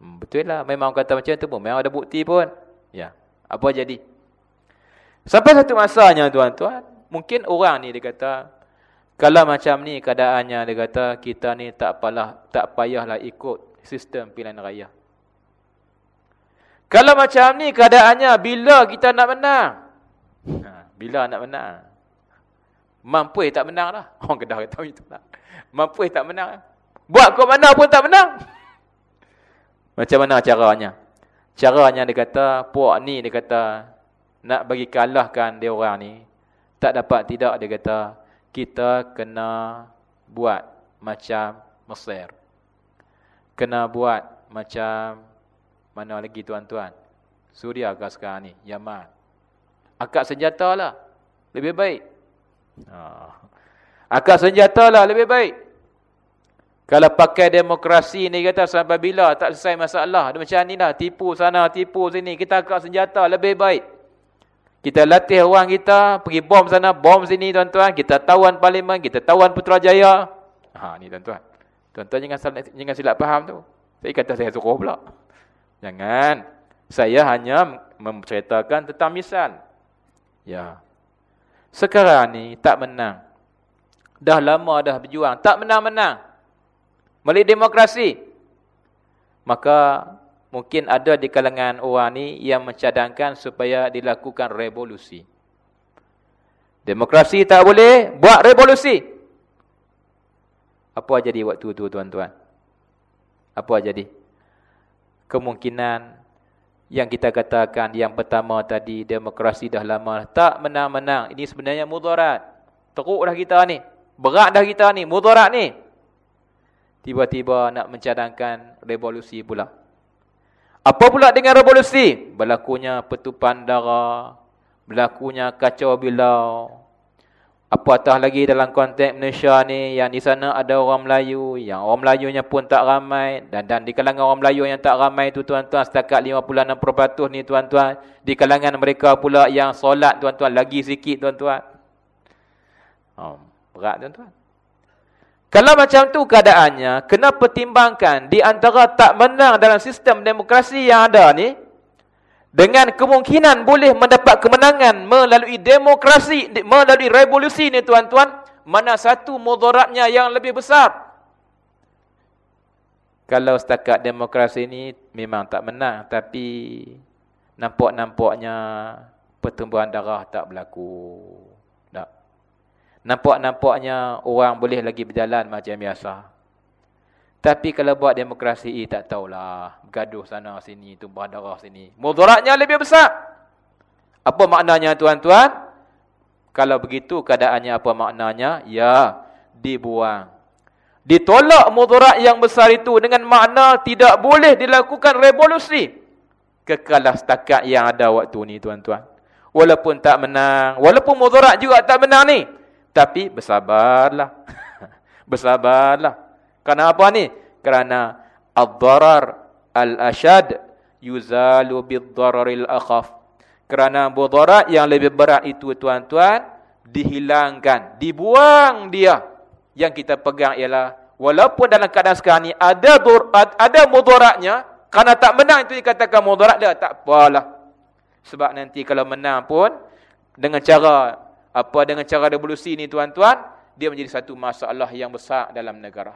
Hmm, betul lah. Memang orang kata macam tu pun. Memang ada bukti pun. Ya. Apa jadi? Sampai satu masanya tuan-tuan. Mungkin orang ni dia kata. Kalau macam ni keadaannya dia kata. Kita ni tak, apalah, tak payahlah ikut sistem pilihan raya. Kalau macam ni keadaannya bila kita nak menang? Ha, bila nak menang? Mampu tak menang lah. Orang kedah kata itu lah. Mampu tak menang. Buat kau mana pun tak menang. Macam mana caranya? Caranya dia kata, puak ni dia kata, nak bagi kalahkan dia orang ni, tak dapat tidak dia kata, kita kena buat macam Mesir. Kena buat macam mana lagi tuan-tuan? Suria ke sekarang ni? Yaman. Akak senjata lah. Lebih baik. Ha. Akak senjata lah lebih baik. Kalau pakai demokrasi ni kata sampai bila tak selesai masalah. Dia macam ni lah. Tipu sana, tipu sini. Kita akak senjata lebih baik. Kita latih orang kita. Pergi bom sana, bom sini tuan-tuan. Kita tawan parlimen, kita tawan Putrajaya. Ha ni tuan-tuan. Tuan-tuan jangan, jangan silap faham tu. Saya kata saya suruh pula. Jangan. Saya hanya menceritakan tentang misal. Ya. Sekarang ni tak menang. Dah lama dah berjuang. Tak menang-menang. Melalui demokrasi. Maka mungkin ada di kalangan orang ni yang mencadangkan supaya dilakukan revolusi. Demokrasi tak boleh, buat revolusi. Apa jadi waktu tu tuan-tuan? Apa jadi? Kemungkinan yang kita katakan yang pertama tadi demokrasi dah lama tak menang-menang ini sebenarnya mudarat teruk dah kita ni berat dah kita ni mudarat ni tiba-tiba nak mencadangkan revolusi pula apa pula dengan revolusi berlakunya petupan darah berlakunya kacau bilau Apatah lagi dalam konteks Malaysia ni yang di sana ada orang Melayu, yang orang Melayunya pun tak ramai dan dan di kalangan orang Melayu yang tak ramai tu tuan-tuan setakat 56% ni tuan-tuan, di kalangan mereka pula yang solat tuan-tuan lagi sikit tuan-tuan. Oh, berat tuan-tuan. Kalau macam tu keadaannya, kena pertimbangkan di antara tak menang dalam sistem demokrasi yang ada ni, dengan kemungkinan boleh mendapat kemenangan melalui demokrasi, melalui revolusi ni tuan-tuan, mana satu mudaratnya yang lebih besar? Kalau setakat demokrasi ni memang tak menang, tapi nampak-nampaknya pertumbuhan darah tak berlaku. Nampak-nampaknya orang boleh lagi berjalan macam biasa. Tapi kalau buat demokrasi, eh, tak tahulah. Gaduh sana sini, tumpah darah sini. Mudaratnya lebih besar. Apa maknanya tuan-tuan? Kalau begitu keadaannya apa maknanya? Ya, dibuang. Ditolak mudarat yang besar itu dengan makna tidak boleh dilakukan revolusi. Kekalah setakat yang ada waktu ni tuan-tuan. Walaupun tak menang, walaupun mudarat juga tak menang ni. Tapi bersabarlah. [laughs] bersabarlah. Kerana apa ni? Kerana ad-darar al-ashad yuzalu bid-dararil akhaf. Kerana mudarat yang lebih berat itu tuan-tuan dihilangkan, dibuang dia. Yang kita pegang ialah walaupun dalam keadaan sekarang ni ada dur, ada mudaratnya, kerana tak menang itu dikatakan mudarat dia, tak apalah. Sebab nanti kalau menang pun dengan cara apa dengan cara revolusi ni tuan-tuan, dia menjadi satu masalah yang besar dalam negara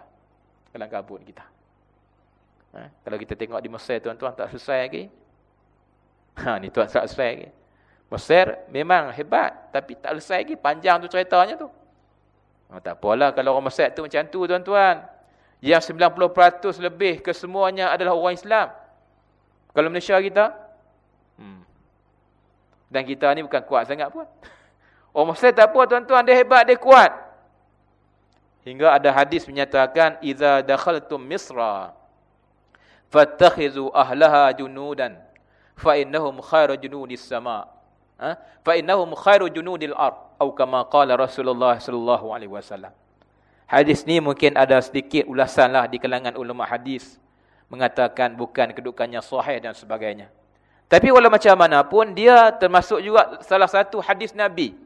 dalam kabut kita. Ha? Kalau kita tengok di Mesir tuan-tuan tak selesai lagi. Ha ni tuan tak selesai lagi. Mesir memang hebat tapi tak selesai lagi panjang tu ceritanya tu. Ha, tak apalah kalau orang Mesir tu macam tu tuan-tuan. Yang 90% lebih kesemuanya adalah orang Islam. Kalau Malaysia kita hmm. dan kita ni bukan kuat sangat pun. [laughs] Orang Mesir tak apa tuan-tuan dia hebat dia kuat. Hingga ada hadis menyatakan idza dakhaltum misra fattakhizu ahlaha junudan fa innahum khairu junudis sama ha fa innahum khairu junudil ard atau kama qala Rasulullah sallallahu alaihi wasallam Hadis ni mungkin ada sedikit ulasanlah di kalangan ulama hadis mengatakan bukan kedudukannya sahih dan sebagainya. Tapi walau macam mana pun dia termasuk juga salah satu hadis Nabi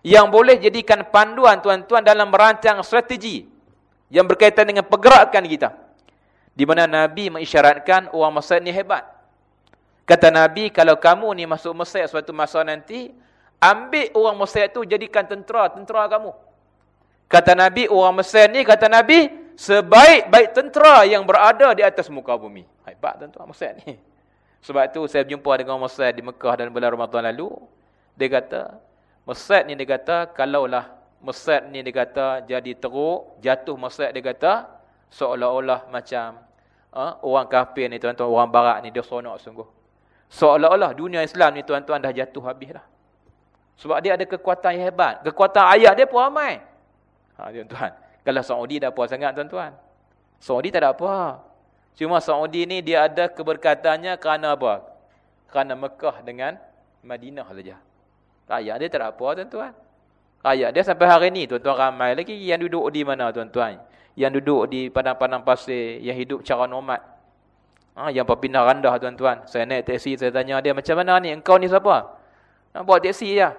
yang boleh jadikan panduan tuan-tuan dalam merancang strategi yang berkaitan dengan pergerakan kita. Di mana Nabi mengisyaratkan orang Mesir ni hebat. Kata Nabi, kalau kamu ni masuk Mesir suatu masa nanti, ambil orang Mesir tu jadikan tentera, tentera kamu. Kata Nabi, orang Mesir ni, kata Nabi, sebaik-baik tentera yang berada di atas muka bumi. Hebat tuan-tuan Mesir ni. Sebab tu saya berjumpa dengan orang Mesir di Mekah dan bulan Ramadan lalu. Dia kata, Mesir ni dia kata, kalaulah Mesir ni dia kata jadi teruk, jatuh Mesir dia kata, seolah-olah macam uh, orang kafir ni tuan-tuan, orang barat ni dia sonok sungguh. Seolah-olah dunia Islam ni tuan-tuan dah jatuh habis dah. Sebab dia ada kekuatan yang hebat. Kekuatan ayat dia pun ramai. Ha, tuan-tuan. Kalau Saudi dah apa sangat tuan-tuan. Saudi tak ada apa. Cuma Saudi ni dia ada keberkatannya kerana apa? Kerana Mekah dengan Madinah saja. Rakyat dia tak apa tuan-tuan. Rakyat dia sampai hari ni tuan-tuan ramai lagi yang duduk di mana tuan-tuan? Yang duduk di padang-padang pasir, yang hidup cara nomad. Ha, yang berpindah randah tuan-tuan. Saya naik teksi, saya tanya dia, macam mana ni? Engkau ni siapa? Ha, bawa teksi ya.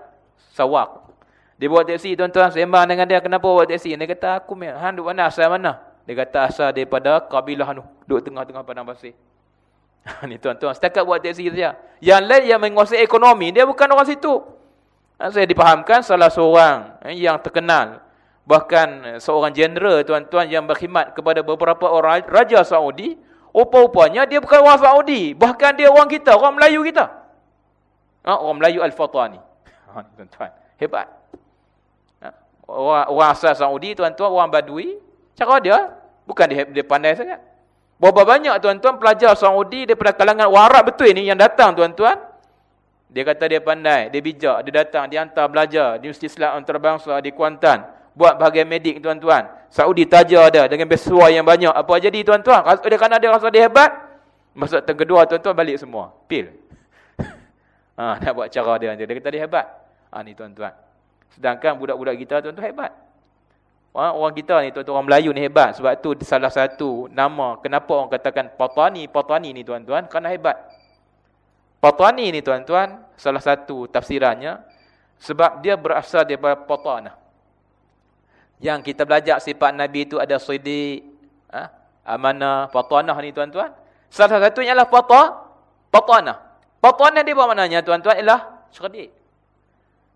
Sawak. Dia bawa teksi tuan-tuan, sembang dengan dia, kenapa bawa teksi? Dia kata, aku han duduk mana? Asal mana? Dia kata asal daripada kabilah tu. Duduk tengah-tengah padang pasir. [laughs] ni tuan-tuan, setakat buat teksi saja. Yang lain yang menguasai ekonomi, dia bukan orang situ. Ha, saya dipahamkan salah seorang eh, yang terkenal. Bahkan eh, seorang jenderal tuan-tuan yang berkhidmat kepada beberapa orang Raja Saudi. Rupa-rupanya dia bukan orang Saudi. Bahkan dia orang kita, orang Melayu kita. Ha, orang Melayu Al-Fatani. Ha, tuan-tuan, hebat. Ha, orang, orang asal Saudi tuan-tuan, orang Badui. Cara dia, bukan dia, dia pandai sangat. Berapa banyak tuan-tuan pelajar Saudi daripada kalangan orang Arab betul ini yang datang tuan-tuan. Dia kata dia pandai, dia bijak, dia datang, dia hantar belajar di Universiti Islam Antarabangsa di Kuantan. Buat bahagian medik tuan-tuan. Saudi taja ada dengan beasiswa yang banyak. Apa jadi tuan-tuan? Dia kan ada rasa dia hebat. Masuk tahun kedua tuan-tuan balik semua. Pil. ha, [laughs] nak buat cara dia. Dia kata dia hebat. Ha, ni tuan-tuan. Sedangkan budak-budak kita tuan-tuan hebat. Ha, orang kita ni tuan-tuan orang Melayu ni hebat. Sebab tu salah satu nama. Kenapa orang katakan Patani? Patani ni tuan-tuan. Kerana hebat. Patani ni tuan-tuan, salah satu tafsirannya sebab dia berasal daripada patana. Yang kita belajar sifat Nabi itu ada sidik, ha? amanah, patanah ni tuan-tuan. Salah satunya adalah pata, patanah. Patanah dia apa maknanya tuan-tuan? Ialah cerdik.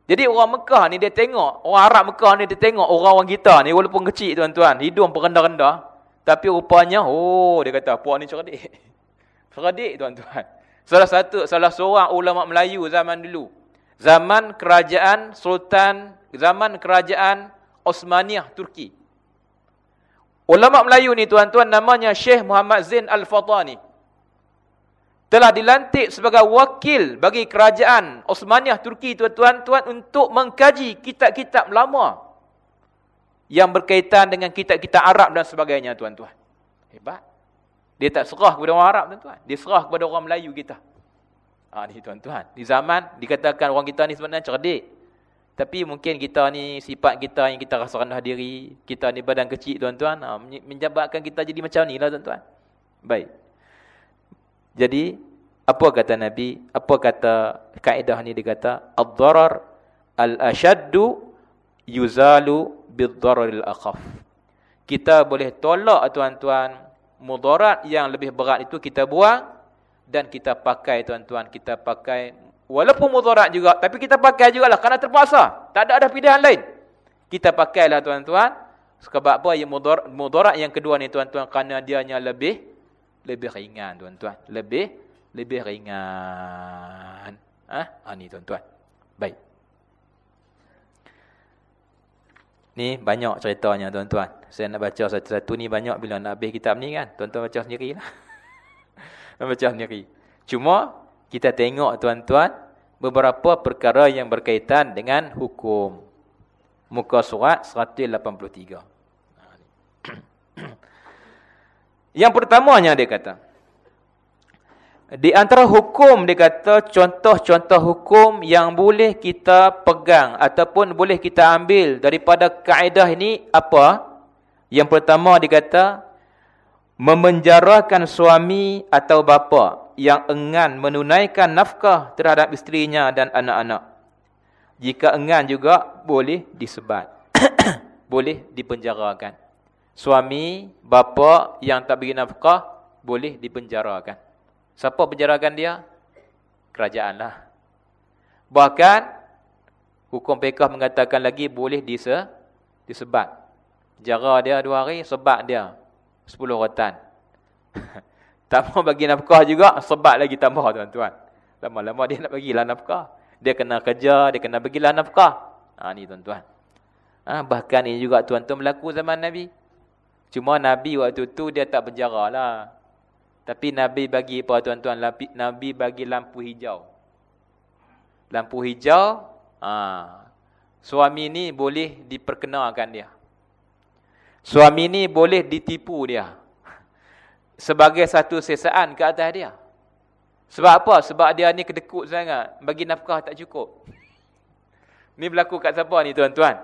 Jadi orang Mekah ni dia tengok, orang Arab Mekah ni dia tengok orang-orang kita ni walaupun kecil tuan-tuan, hidung perendah-rendah. Tapi rupanya, oh dia kata, puak ni cerdik. [laughs] Cerdik tuan-tuan. Salah satu salah seorang ulama Melayu zaman dulu. Zaman kerajaan Sultan, zaman kerajaan Osmaniyah Turki. Ulama Melayu ni tuan-tuan namanya Syekh Muhammad Zain Al-Fatani. Telah dilantik sebagai wakil bagi kerajaan Osmaniyah Turki tuan-tuan tuan untuk mengkaji kitab-kitab lama yang berkaitan dengan kitab-kitab Arab dan sebagainya tuan-tuan. Hebat. Dia tak serah kepada orang Arab tuan-tuan. Dia serah kepada orang Melayu kita. Ha, ni tuan-tuan. Di zaman dikatakan orang kita ni sebenarnya cerdik. Tapi mungkin kita ni sifat kita yang kita rasa rendah diri. Kita ni badan kecil tuan-tuan. Ha, menjabatkan kita jadi macam ni lah tuan-tuan. Baik. Jadi apa kata Nabi? Apa kata kaedah ni dia kata? Ad-darar al-ashaddu yuzalu bid-dararil akhaf. Kita boleh tolak tuan-tuan mudarat yang lebih berat itu kita buang dan kita pakai tuan-tuan. Kita pakai walaupun mudarat juga tapi kita pakai juga lah kerana terpaksa. Tak ada ada pilihan lain. Kita pakailah tuan-tuan. Sebab apa? Yang mudarat, yang kedua ni tuan-tuan kerana dianya lebih lebih ringan tuan-tuan. Lebih lebih ringan. Ah ha? ni tuan-tuan. Baik. Ni banyak ceritanya tuan-tuan. Saya nak baca satu-satu ni banyak bila nak habis kitab ni kan. Tuan-tuan baca sendirilah. [laughs] baca sendiri. Cuma kita tengok tuan-tuan beberapa perkara yang berkaitan dengan hukum. Muka surat 183. [clears throat] yang pertamanya dia kata. Di antara hukum dia kata contoh-contoh hukum yang boleh kita pegang ataupun boleh kita ambil daripada kaedah ini apa? Yang pertama dia kata memenjarakan suami atau bapa yang enggan menunaikan nafkah terhadap isterinya dan anak-anak. Jika enggan juga boleh disebat. [coughs] boleh dipenjarakan. Suami, bapa yang tak bagi nafkah boleh dipenjarakan. Siapa penjarakan dia? Kerajaan lah. Bahkan, hukum pekah mengatakan lagi boleh dise, disebat. Jara dia dua hari, sebat dia. Sepuluh rotan. [laughs] mau bagi nafkah juga, sebat lagi tambah tuan-tuan. Lama-lama dia nak bagilah nafkah. Dia kena kerja, dia kena bagilah nafkah. Ha, ni tuan-tuan. Ha, bahkan ini juga tuan-tuan berlaku zaman Nabi. Cuma Nabi waktu tu dia tak penjara lah. Tapi Nabi bagi apa tuan-tuan? Nabi bagi lampu hijau. Lampu hijau, ha, suami ni boleh diperkenalkan dia. Suami ni boleh ditipu dia. Sebagai satu sesaan ke atas dia. Sebab apa? Sebab dia ni kedekut sangat. Bagi nafkah tak cukup. Ni berlaku kat siapa ni tuan-tuan?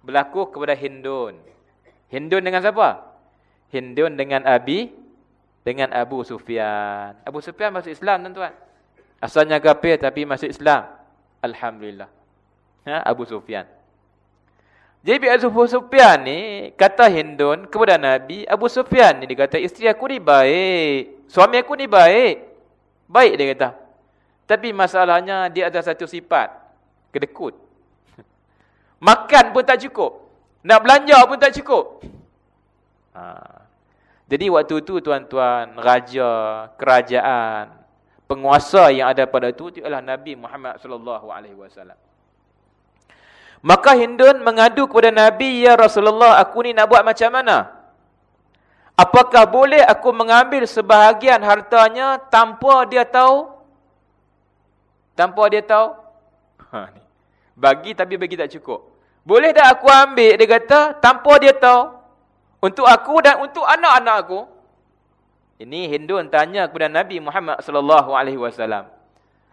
Berlaku kepada Hindun. Hindun dengan siapa? Hindun dengan Abi dengan Abu Sufyan. Abu Sufyan masuk Islam tuan-tuan. Asalnya kafir tapi masuk Islam. Alhamdulillah. Ha, Abu Sufyan. Jadi Abu Sufyan ni kata Hindun kepada Nabi, Abu Sufyan ni dia kata isteri aku ni baik. Suami aku ni baik. Baik dia kata. Tapi masalahnya dia ada satu sifat. Kedekut. [laughs] Makan pun tak cukup. Nak belanja pun tak cukup. Ha. Jadi waktu itu tuan-tuan, raja, kerajaan, penguasa yang ada pada itu ialah Nabi Muhammad sallallahu alaihi wasallam. Maka Hindun mengadu kepada Nabi, "Ya Rasulullah, aku ni nak buat macam mana? Apakah boleh aku mengambil sebahagian hartanya tanpa dia tahu?" Tanpa dia tahu? Ha. Bagi tapi bagi tak cukup. Boleh tak aku ambil dia kata tanpa dia tahu? Untuk aku dan untuk anak-anak aku. Ini Hindun tanya kepada Nabi Muhammad wasallam.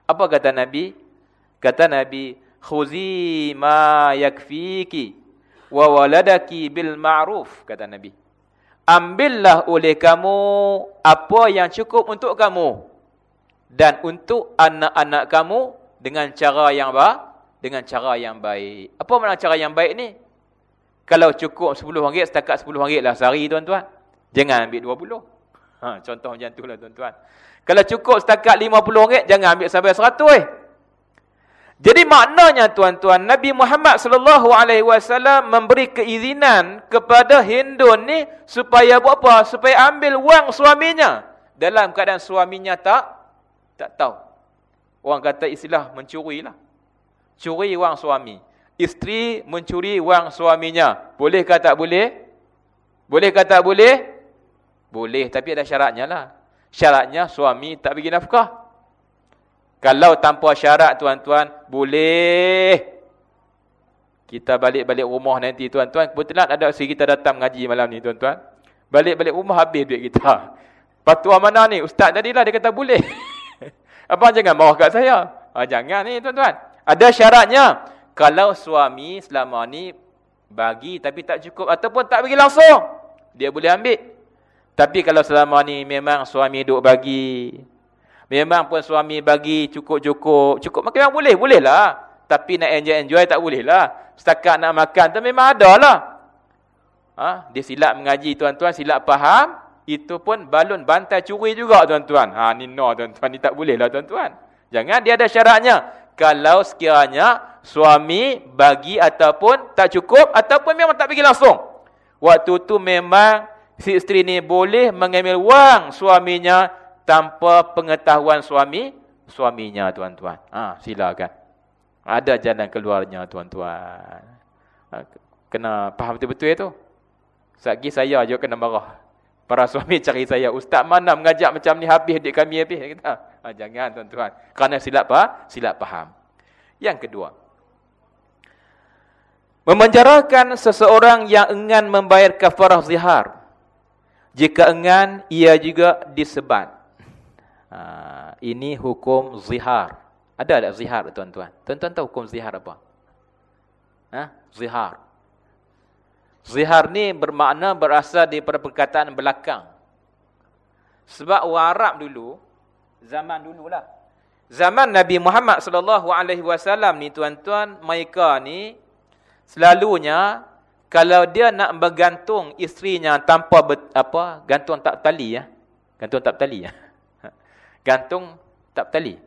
Apa kata Nabi? Kata Nabi, khuzi ma yakfiki wa waladaki bil ma'ruf kata nabi. Ambillah oleh kamu apa yang cukup untuk kamu dan untuk anak-anak kamu dengan cara yang ba dengan cara yang baik. Apa makna cara yang baik ni? Kalau cukup 10 ringgit setakat 10 ringgit lah sehari tuan-tuan. Jangan ambil 20 ha contoh macam itulah tuan-tuan. Kalau cukup setakat 50 ringgit jangan ambil sampai 100 eh jadi maknanya tuan-tuan Nabi Muhammad sallallahu alaihi wasallam memberi keizinan kepada Hindun ni supaya buat apa? Supaya ambil wang suaminya dalam keadaan suaminya tak tak tahu. Orang kata istilah mencuri lah. Curi wang suami. Isteri mencuri wang suaminya. Boleh ke tak boleh? Boleh ke tak boleh? Boleh tapi ada syaratnya lah. Syaratnya suami tak bagi nafkah. Kalau tanpa syarat tuan-tuan, boleh. Kita balik-balik rumah nanti tuan-tuan. Kebetulan ada si kita datang mengaji malam ni tuan-tuan. Balik-balik rumah habis duit kita. Patuah mana ni? Ustaz tadilah dia kata boleh. [laughs] Abang jangan marah kat saya. Ha, jangan ni tuan-tuan. Ada syaratnya. Kalau suami selama ni bagi tapi tak cukup. Ataupun tak bagi langsung. Dia boleh ambil. Tapi kalau selama ni memang suami duk bagi. Memang pun suami bagi cukup-cukup. Cukup makan memang boleh. Boleh lah. Tapi nak enjoy-enjoy tak boleh lah. Setakat nak makan tu memang ada lah. Ha? Dia silap mengaji tuan-tuan. Silap faham. Itu pun balun bantai curi juga tuan-tuan. Ha, ni no tuan-tuan. Ni tak boleh lah tuan-tuan. Jangan dia ada syaratnya. Kalau sekiranya suami bagi ataupun tak cukup. Ataupun memang tak bagi langsung. Waktu tu memang si isteri ni boleh mengambil wang suaminya tanpa pengetahuan suami suaminya tuan-tuan. Ha, silakan. Ada jalan keluarnya tuan-tuan. Ha, kena faham betul-betul itu. Sagi saya juga kena marah. Para suami cari saya, ustaz mana mengajak macam ni habis dik kami habis kata. Ha, jangan tuan-tuan. Kerana silap apa? Silap faham. Yang kedua. Memenjarakan seseorang yang enggan membayar kafarah zihar. Jika enggan, ia juga disebat. Ha, ini hukum zihar. Ada tak zihar tuan-tuan? Tuan-tuan tahu hukum zihar apa? Ha? Zihar. Zihar ni bermakna berasal daripada perkataan belakang. Sebab orang Arab dulu, zaman dululah. Zaman Nabi Muhammad sallallahu alaihi wasallam ni tuan-tuan, mereka ni selalunya kalau dia nak bergantung isterinya tanpa ber, apa, gantung tak tali ya. Gantung tak tali ya. Gantung tak tali.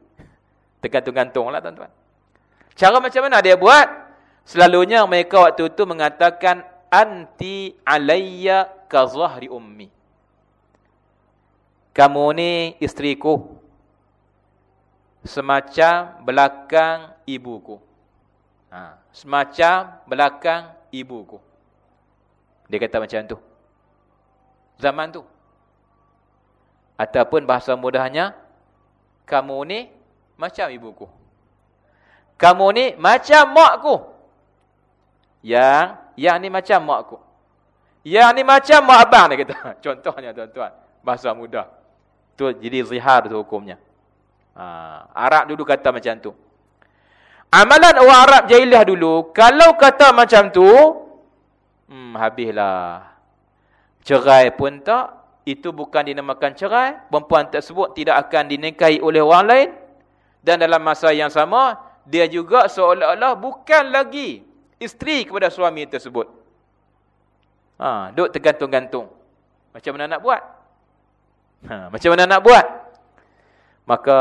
Tergantung-gantung lah tuan-tuan. Cara macam mana dia buat? Selalunya mereka waktu itu mengatakan anti alayya ka zahri ummi. Kamu ni isteriku. Semacam belakang ibuku. Ha. Semacam belakang ibuku. Dia kata macam tu. Zaman tu. Ataupun bahasa mudahnya, kamu ni macam ibuku. Kamu ni macam makku. Yang yang ni macam makku. Yang ni macam mak abang dia kata. [laughs] Contohnya tuan-tuan, bahasa mudah. Tu jadi zihar tu hukumnya. Ha, Arab dulu kata macam tu. Amalan orang Arab jahiliah dulu, kalau kata macam tu, hmm, habislah. Cerai pun tak, itu bukan dinamakan cerai, perempuan tersebut tidak akan dinikahi oleh orang lain, dan dalam masa yang sama, dia juga seolah-olah bukan lagi isteri kepada suami tersebut. Ha, duk tergantung-gantung. Macam mana nak buat? Ha, macam mana nak buat? Maka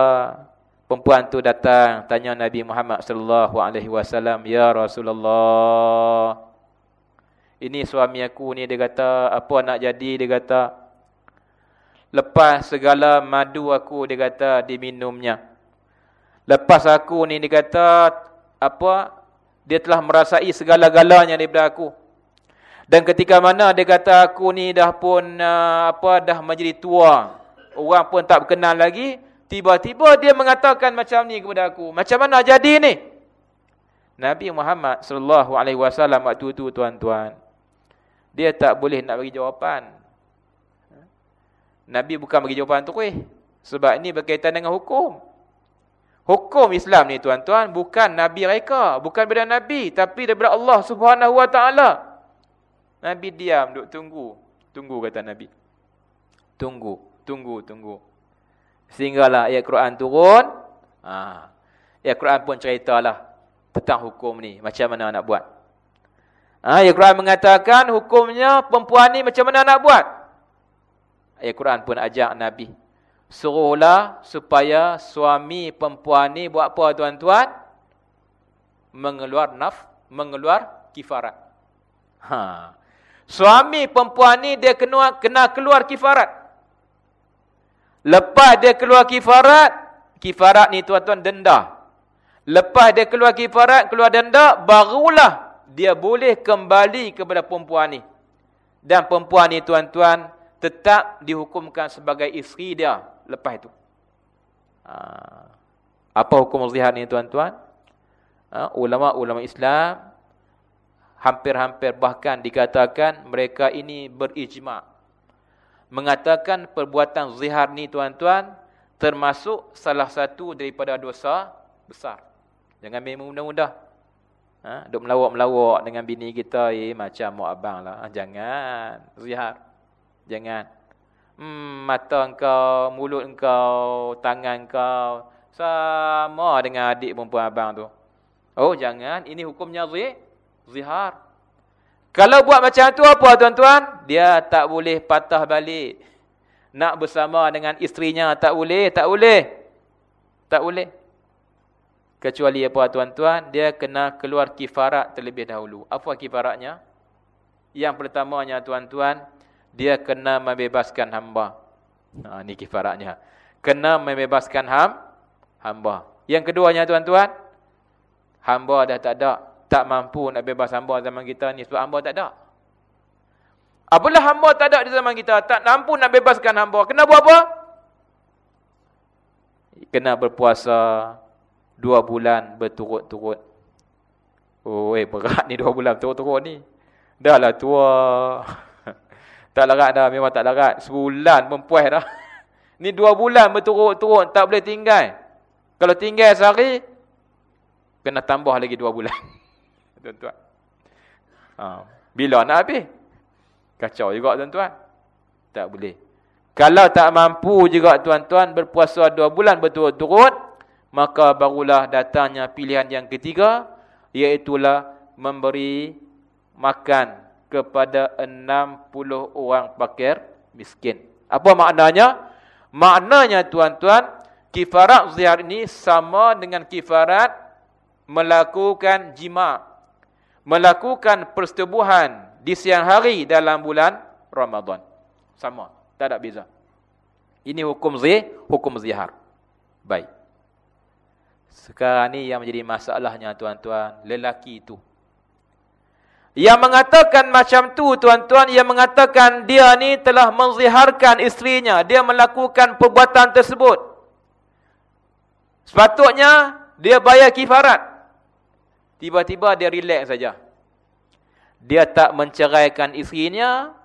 perempuan tu datang tanya Nabi Muhammad sallallahu alaihi wasallam, "Ya Rasulullah, ini suami aku ni dia kata apa nak jadi dia kata lepas segala madu aku dia kata diminumnya. Lepas aku ni dia kata apa dia telah merasai segala-galanya daripada aku. Dan ketika mana dia kata aku ni dah pun uh, apa dah menjadi tua, orang pun tak berkenal lagi, Tiba-tiba dia mengatakan macam ni kepada aku. Macam mana jadi ni? Nabi Muhammad sallallahu alaihi wasallam waktu itu tuan-tuan. Dia tak boleh nak bagi jawapan. Nabi bukan bagi jawapan tu eh. Sebab ini berkaitan dengan hukum. Hukum Islam ni tuan-tuan bukan Nabi reka, bukan daripada Nabi tapi daripada Allah Subhanahu wa taala. Nabi diam duk tunggu. Tunggu kata Nabi. Tunggu, tunggu, tunggu. Sehinggalah ayat Quran turun. Ha. Ayat Quran pun ceritalah tentang hukum ni. Macam mana nak buat. Ha. Ayat Quran mengatakan hukumnya perempuan ni macam mana nak buat. Ayat Quran pun ajak Nabi. Suruhlah supaya suami perempuan ni buat apa tuan-tuan? Mengeluar naf, mengeluar kifarat. Ha. Suami perempuan ni dia kena, kena keluar kifarat. Lepas dia keluar kifarat, kifarat ni tuan-tuan denda. Lepas dia keluar kifarat, keluar denda, barulah dia boleh kembali kepada perempuan ni. Dan perempuan ni tuan-tuan tetap dihukumkan sebagai isteri dia lepas itu. Ha. Apa hukum zihar ni tuan-tuan? Ha, ulama-ulama Islam hampir-hampir bahkan dikatakan mereka ini berijma' mengatakan perbuatan zihar ni tuan-tuan termasuk salah satu daripada dosa besar. Jangan main mudah-mudah. Ha, duk melawak-melawak dengan bini kita eh macam mak abang lah. Ha, jangan zihar. Jangan. Hmm, mata engkau, mulut engkau, tangan engkau sama dengan adik perempuan abang tu. Oh, jangan. Ini hukumnya zih, zihar. Kalau buat macam tu apa tuan-tuan? Dia tak boleh patah balik. Nak bersama dengan istrinya tak boleh, tak boleh. Tak boleh. Kecuali apa tuan-tuan? Dia kena keluar kifarat terlebih dahulu. Apa kifaratnya? Yang pertamanya tuan-tuan, dia kena membebaskan hamba. Ha, ini kifaratnya. Kena membebaskan ham, hamba. Yang keduanya tuan-tuan, hamba dah tak ada tak mampu nak bebas hamba zaman kita ni sebab hamba tak ada. Apalah hamba tak ada di zaman kita, tak mampu nak bebaskan hamba. Kena buat apa? Kena berpuasa dua bulan berturut-turut. Oh, eh, berat ni dua bulan berturut-turut ni. Dah lah tua. Tak larat dah, memang tak larat. Sebulan pun puas dah. [laughs] ni dua bulan berturut-turut, tak boleh tinggal. Kalau tinggal sehari, kena tambah lagi dua bulan. [laughs] tuan-tuan. Ha. Bila nak habis? Kacau juga tuan-tuan. Tak boleh. Kalau tak mampu juga tuan-tuan berpuasa dua bulan berturut-turut, maka barulah datangnya pilihan yang ketiga, iaitulah memberi makan kepada 60 orang fakir miskin. Apa maknanya? Maknanya tuan-tuan, kifarat zihar ini sama dengan kifarat melakukan jima' melakukan persetubuhan di siang hari dalam bulan Ramadan. Sama, tak ada beza. Ini hukum zih, hukum zihar. Baik. Sekarang ni yang menjadi masalahnya tuan-tuan, lelaki itu. Yang mengatakan macam tu tuan-tuan, yang mengatakan dia ni telah menziharkan istrinya, dia melakukan perbuatan tersebut. Sepatutnya dia bayar kifarat. Tiba-tiba dia relax saja. Dia tak menceraikan isterinya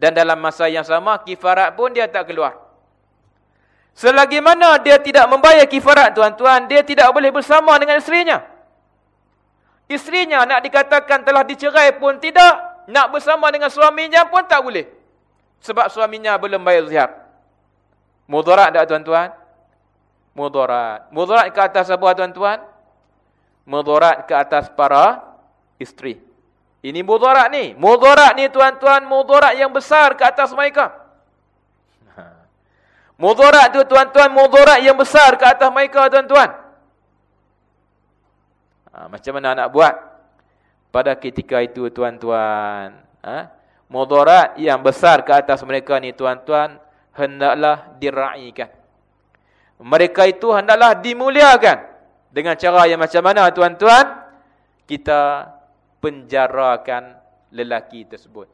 dan dalam masa yang sama kifarat pun dia tak keluar. Selagi mana dia tidak membayar kifarat tuan-tuan, dia tidak boleh bersama dengan isterinya. Isterinya nak dikatakan telah dicerai pun tidak. Nak bersama dengan suaminya pun tak boleh. Sebab suaminya belum bayar zihar. Mudarat tak tuan-tuan? Mudarat. Mudarat ke atas apa tuan-tuan? Mudarat ke atas para isteri. Ini mudarat ni. Mudarat ni tuan-tuan, mudarat yang besar ke atas mereka. Mudarat tu tuan-tuan, mudarat yang besar ke atas mereka tuan-tuan. Ha, macam mana nak buat? Pada ketika itu tuan-tuan. Ha? Mudarat yang besar ke atas mereka ni tuan-tuan. Hendaklah diraikan. Mereka itu hendaklah dimuliakan. Dengan cara yang macam mana tuan-tuan? Kita penjarakan lelaki tersebut.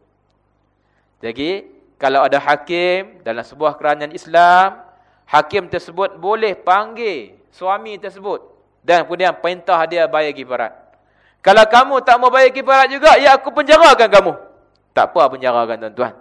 Jadi, kalau ada hakim dalam sebuah kerajaan Islam, hakim tersebut boleh panggil suami tersebut dan kemudian perintah dia bayar kifarat. Kalau kamu tak mau bayar kifarat juga, ya aku penjarakan kamu. Tak apa penjarakan tuan-tuan.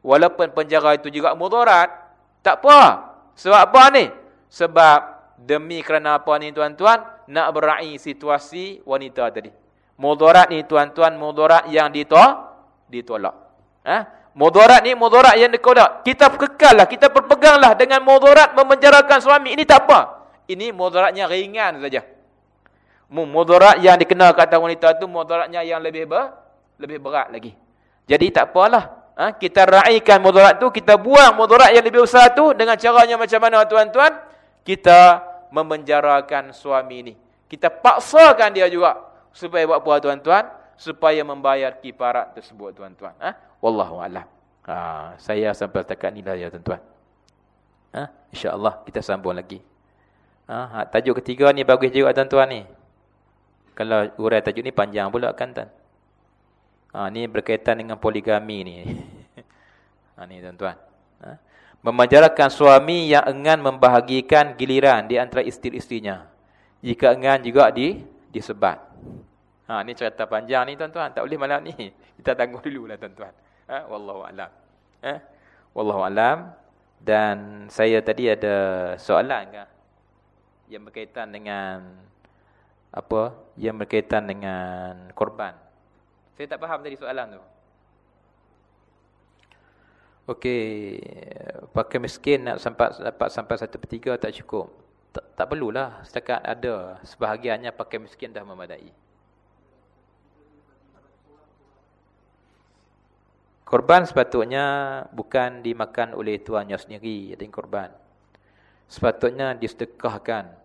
Walaupun penjara itu juga mudarat, tak apa. Sebab apa ni? Sebab demi kerana apa ni tuan-tuan? Nak berai situasi wanita tadi. Mudarat ni tuan-tuan, mudarat yang ditolak. ditolak. Ha? Mudarat ni mudarat yang dikodak. Kita kekallah, kita berpeganglah dengan mudarat memenjarakan suami. Ini tak apa. Ini mudaratnya ringan saja. Mudarat yang dikenal kata wanita itu mudaratnya yang lebih ber, lebih berat lagi. Jadi tak apalah. Ha? Kita raikan mudarat tu, kita buang mudarat yang lebih besar tu dengan caranya macam mana tuan-tuan? Kita memenjarakan suami ini. Kita paksakan dia juga supaya buat apa tuan-tuan? Supaya membayar kiparat tersebut tuan-tuan. Ha? Wallahu a'lam. Ha, saya sampai setakat ni lah ya tuan-tuan. Ha, insya-Allah kita sambung lagi. Ha, ha, tajuk ketiga ni bagus juga tuan-tuan ni. Kalau urai tajuk ni panjang pula kan tuan. Ha, ni berkaitan dengan poligami ni. [laughs] Ha, ni tuan-tuan. Ha, memanjarakan suami yang enggan membahagikan giliran di antara isteri-isterinya. Jika enggan juga di disebat. Ha, ni cerita panjang ni tuan-tuan. Tak boleh malam ni. [laughs] Kita tangguh dulu lah tuan-tuan. Ha? Wallahu a'lam. Ha? Wallahu a'lam. Dan saya tadi ada soalan ke? Yang berkaitan dengan apa? Yang berkaitan dengan korban. Saya tak faham tadi soalan tu. Okey, pakai miskin nak sampai dapat sampai satu per tiga tak cukup. Tak, tak perlulah. Setakat ada sebahagiannya pakai miskin dah memadai. Korban sepatutnya bukan dimakan oleh tuannya sendiri, yang korban. Sepatutnya disedekahkan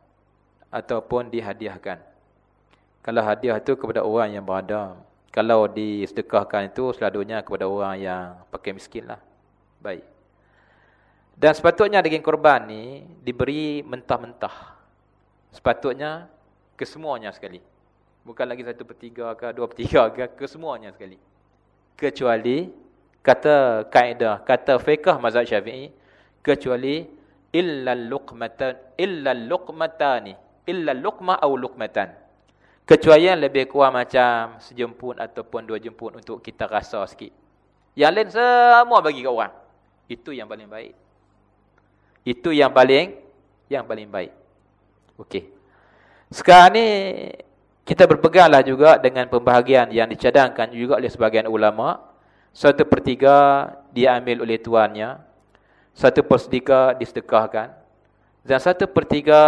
ataupun dihadiahkan. Kalau hadiah itu kepada orang yang berada. Kalau disedekahkan itu selalunya kepada orang yang pakai miskin lah. Baik. Dan sepatutnya daging korban ni diberi mentah-mentah. Sepatutnya kesemuanya sekali. Bukan lagi satu per tiga ke dua per tiga ke, kesemuanya sekali. Kecuali kata kaedah kata fiqh mazhab Syafi'i kecuali illa luqmatan illa luqmatani illa luqma atau luqmatan kecuali yang lebih kurang macam sejemput ataupun dua jemput untuk kita rasa sikit yang lain semua bagi kat orang itu yang paling baik itu yang paling yang paling baik okey sekarang ni kita berpeganglah juga dengan pembahagian yang dicadangkan juga oleh sebagian ulama satu per tiga diambil oleh tuannya. Satu per tiga disedekahkan. Dan satu per tiga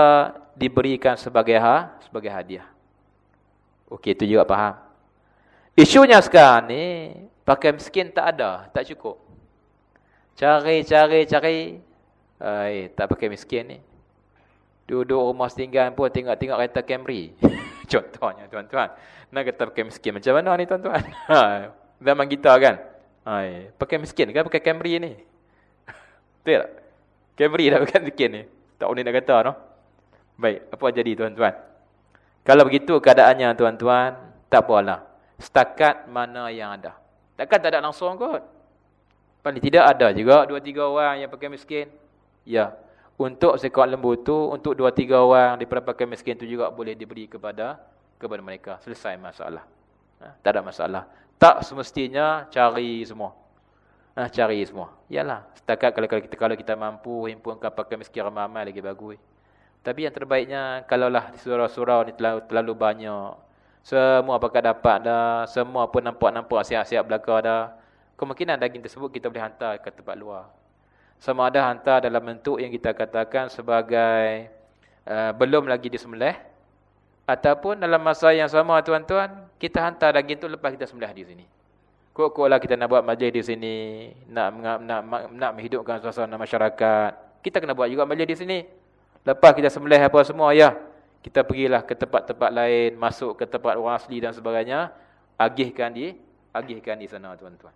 diberikan sebagai ha, sebagai hadiah. Okey, itu juga faham. Isunya sekarang ni, pakai miskin tak ada, tak cukup. Cari, cari, cari. Ay, tak pakai miskin ni. Duduk rumah setinggan pun tengok-tengok kereta Camry. [laughs] Contohnya, tuan-tuan. Nak kata pakai miskin macam mana ni, tuan-tuan? [laughs] Ha, zaman kita kan. Hai, pakai miskin kan pakai Camry ni. [laughs] Betul tak? Camry dah pakai miskin ni. Tak boleh nak kata no. Baik, apa jadi tuan-tuan? Kalau begitu keadaannya tuan-tuan, tak apalah. Setakat mana yang ada. Takkan tak ada langsung kot. Paling tidak ada juga dua tiga orang yang pakai miskin. Ya. Untuk seekor lembu tu, untuk dua tiga orang daripada pakai miskin tu juga boleh diberi kepada kepada mereka. Selesai masalah. Ha? Tak ada masalah. Tak semestinya cari semua. Nah, cari semua. Yalah, setakat kalau, kalau kita kalau kita mampu himpunkan pakai miskin ramai lagi bagus. Tapi yang terbaiknya kalaulah surau-surau ni terlalu, terlalu banyak Semua pakat dapat dah. Semua pun nampak-nampak siap-siap belakang dah. Kemungkinan daging tersebut kita boleh hantar ke tempat luar. Sama ada hantar dalam bentuk yang kita katakan sebagai uh, belum lagi disembelih. Ataupun dalam masa yang sama tuan-tuan, kita hantar daging tu lepas kita sembelih di sini. Kok-koklah kita nak buat majlis di sini. Nak, nak, nak, nak menghidupkan suasana masyarakat. Kita kena buat juga majlis di sini. Lepas kita sembelih apa semua, ya. Kita pergilah ke tempat-tempat lain, masuk ke tempat orang asli dan sebagainya. Agihkan di agihkan di sana, tuan-tuan.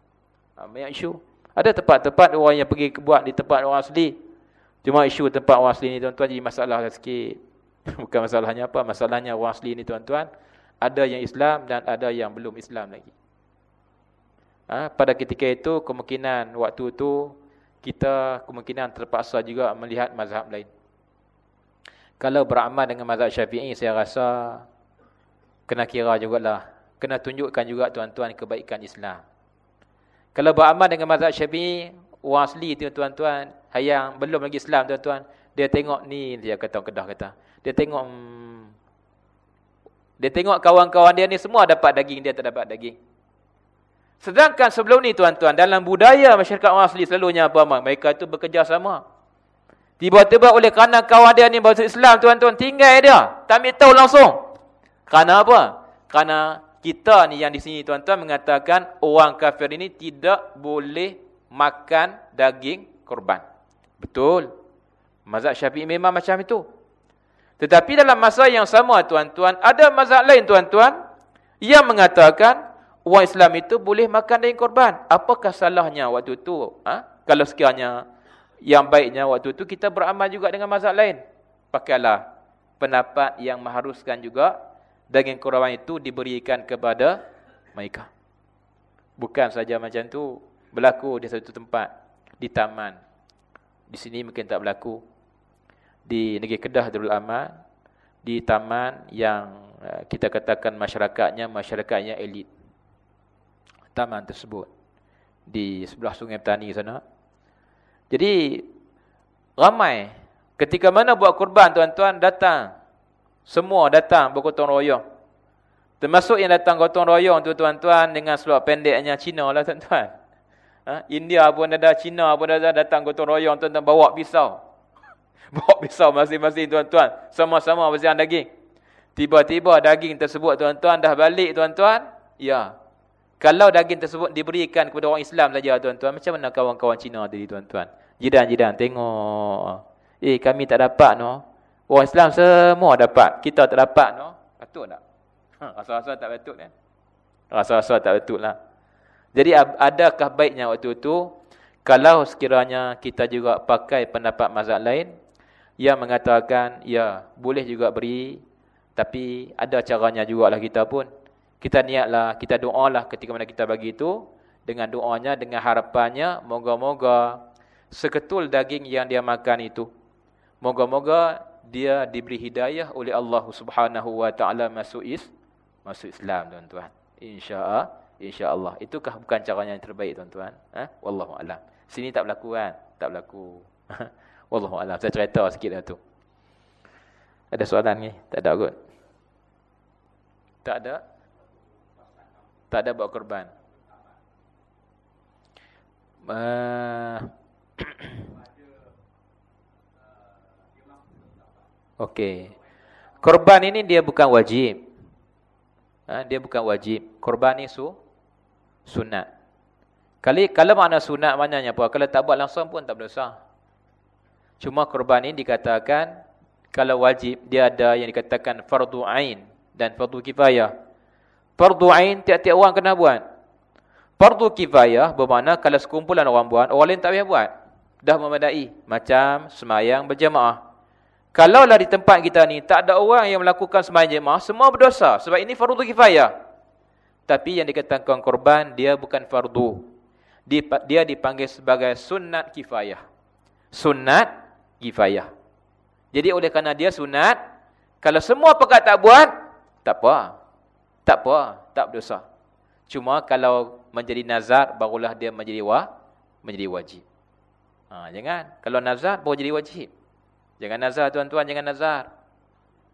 Ha, banyak isu. Ada tempat-tempat orang yang pergi buat di tempat orang asli. Cuma isu tempat orang asli ni, tuan-tuan, jadi masalah lah sikit. [laughs] Bukan masalahnya apa, masalahnya orang asli ni, tuan-tuan. Ada yang Islam dan ada yang belum Islam lagi. Ha, pada ketika itu, kemungkinan waktu itu, kita kemungkinan terpaksa juga melihat mazhab lain. Kalau beramal dengan mazhab syafi'i, saya rasa kena kira jugalah. Kena tunjukkan juga tuan-tuan kebaikan Islam. Kalau beramal dengan mazhab syafi'i, orang asli tuan-tuan, yang belum lagi Islam tuan-tuan, dia tengok ni, dia kata kedah kata. Dia tengok, hmm, dia tengok kawan-kawan dia ni semua dapat daging, dia tak dapat daging. Sedangkan sebelum ni tuan-tuan, dalam budaya masyarakat orang asli selalunya apa? Mereka itu bekerja sama. Tiba-tiba oleh kerana kawan dia ni bahasa Islam tuan-tuan tinggal dia. Tak ambil tahu langsung. Kerana apa? Kerana kita ni yang di sini tuan-tuan mengatakan orang kafir ini tidak boleh makan daging korban. Betul. Mazhab syafi'i memang macam itu. Tetapi dalam masa yang sama tuan-tuan, ada mazhab lain tuan-tuan yang mengatakan orang Islam itu boleh makan daging korban. Apakah salahnya waktu itu? Ha? Kalau sekiranya yang baiknya waktu itu kita beramal juga dengan mazhab lain. Pakailah pendapat yang mengharuskan juga daging korban itu diberikan kepada mereka. Bukan saja macam tu berlaku di satu tempat di taman. Di sini mungkin tak berlaku. Di negeri Kedah Darul Aman di taman yang eh, kita katakan masyarakatnya masyarakatnya elit. Taman tersebut di sebelah Sungai Petani sana jadi ramai ketika mana buat kurban tuan-tuan datang. Semua datang bergotong royong. Termasuk yang datang gotong royong tu tuan-tuan dengan seluar pendeknya Cina lah tuan-tuan. Ha? India pun ada, Cina pun ada datang gotong royong tuan-tuan bawa pisau. [laughs] bawa pisau masing-masing tuan-tuan. Sama-sama bersihan daging. Tiba-tiba daging tersebut tuan-tuan dah balik tuan-tuan. Ya, kalau daging tersebut diberikan kepada orang Islam saja tuan-tuan, macam mana kawan-kawan Cina tadi tuan-tuan? Jidan-jidan tengok. Eh kami tak dapat no. Orang Islam semua dapat, kita tak dapat no. Betul tak? Ha, rasa-rasa tak betul kan? Rasa-rasa tak betul lah. Jadi adakah baiknya waktu itu kalau sekiranya kita juga pakai pendapat mazhab lain yang mengatakan ya boleh juga beri tapi ada caranya jugalah kita pun kita niatlah, kita doalah ketika mana kita bagi itu dengan doanya, dengan harapannya moga-moga seketul daging yang dia makan itu moga-moga dia diberi hidayah oleh Allah Subhanahu wa taala masuk is masuk Islam tuan-tuan. Insya-Allah, insya-Allah. Itukah bukan caranya yang terbaik tuan-tuan? Ha? Wallahu alam. Sini tak berlaku kan? Tak berlaku. [laughs] Wallahu alam. Saya cerita sikit dah tu. Ada soalan ni? Tak ada kot. Tak ada? Tak ada buat korban. Uh, [clears throat] Okey. Korban ini dia bukan wajib. Ha, dia bukan wajib. Korban ini su sunat. Kali kalau makna sunat maknanya apa? Kalau tak buat langsung pun tak berdosa. Cuma korban ini dikatakan kalau wajib dia ada yang dikatakan fardu ain dan fardu kifayah. Fardu ain tiap-tiap orang kena buat. Fardu kifayah bermakna kalau sekumpulan orang buat, orang lain tak payah buat. Dah memadai. Macam semayang berjamaah. Kalaulah di tempat kita ni tak ada orang yang melakukan semayang jemaah, semua berdosa. Sebab ini fardu kifayah. Tapi yang dikatakan korban, dia bukan fardu. Dia dipanggil sebagai sunat kifayah. Sunat kifayah. Jadi oleh kerana dia sunat, kalau semua pekat tak buat, tak apa. Tak apa, tak berdosa. Cuma kalau menjadi nazar barulah dia menjadi wa menjadi wajib. Ha, jangan kalau nazar baru jadi wajib. Jangan nazar tuan-tuan, jangan nazar.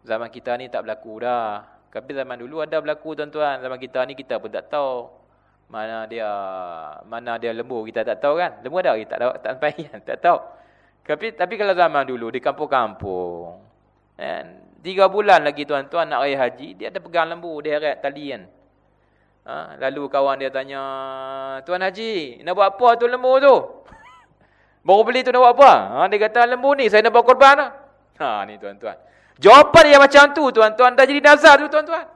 Zaman kita ni tak berlaku dah. Tapi zaman dulu ada berlaku tuan-tuan. Zaman kita ni kita pun tak tahu. Mana dia mana dia lembu kita tak tahu kan. Lembu ada kita tak. Tak sampai. [laughs] Tak tahu. Tapi, tapi kalau zaman dulu di kampung-kampung. Kan. Tiga bulan lagi tuan-tuan nak raya haji. Dia ada pegang lembu. Dia heret tali kan. Ha? Lalu kawan dia tanya. Tuan Haji. Nak buat apa tu lembu tu? [laughs] Baru beli tu nak buat apa? Ha? Dia kata lembu ni saya nak buat korban. Lah. Ha ni tuan-tuan. Jawapan dia macam tu tuan-tuan dah jadi nazar tu tuan-tuan.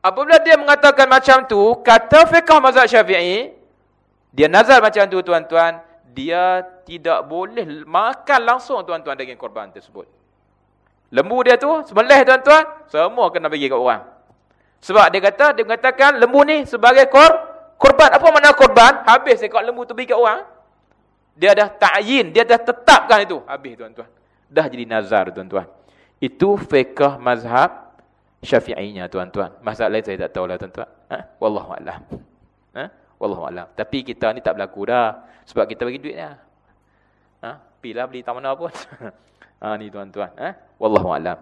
Apabila dia mengatakan macam tu, kata fiqh mazhab Syafi'i, dia nazar macam tu tuan-tuan, dia tidak boleh makan langsung tuan-tuan daging korban tersebut. Lembu dia tu sembelih tuan-tuan, semua kena bagi kat orang. Sebab dia kata dia mengatakan lembu ni sebagai kor korban. Apa makna korban? Habis dekat lembu tu bagi kat orang. Dia dah ta'yin, dia dah tetapkan itu. Habis tuan-tuan dah jadi nazar tuan-tuan. Itu fiqh mazhab syafi'inya tuan-tuan. Mazhab lain saya tak tahulah tuan-tuan. Ha? Wallahu a'lam. Ha? Wallahu a'lam. Tapi kita ni tak berlaku dah sebab kita bagi duit dah. Ha? Pilah beli tak mana pun. [laughs] ha ni tuan-tuan, ha? Wallahu a'lam.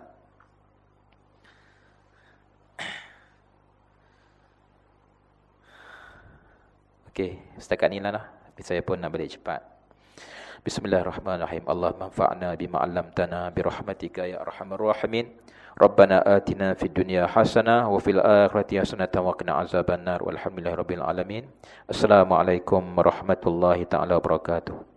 Okey, setakat ni lah. Saya pun nak balik cepat. Bismillahirrahmanirrahim. Allah manfa'na bima 'allamtana bi rahmatika ya arhamar rahimin. Rabbana atina fid dunya hasanah wa fil akhirati hasanah wa qina azabannar. Walhamdulillahirabbil alamin. Assalamualaikum warahmatullahi taala wabarakatuh.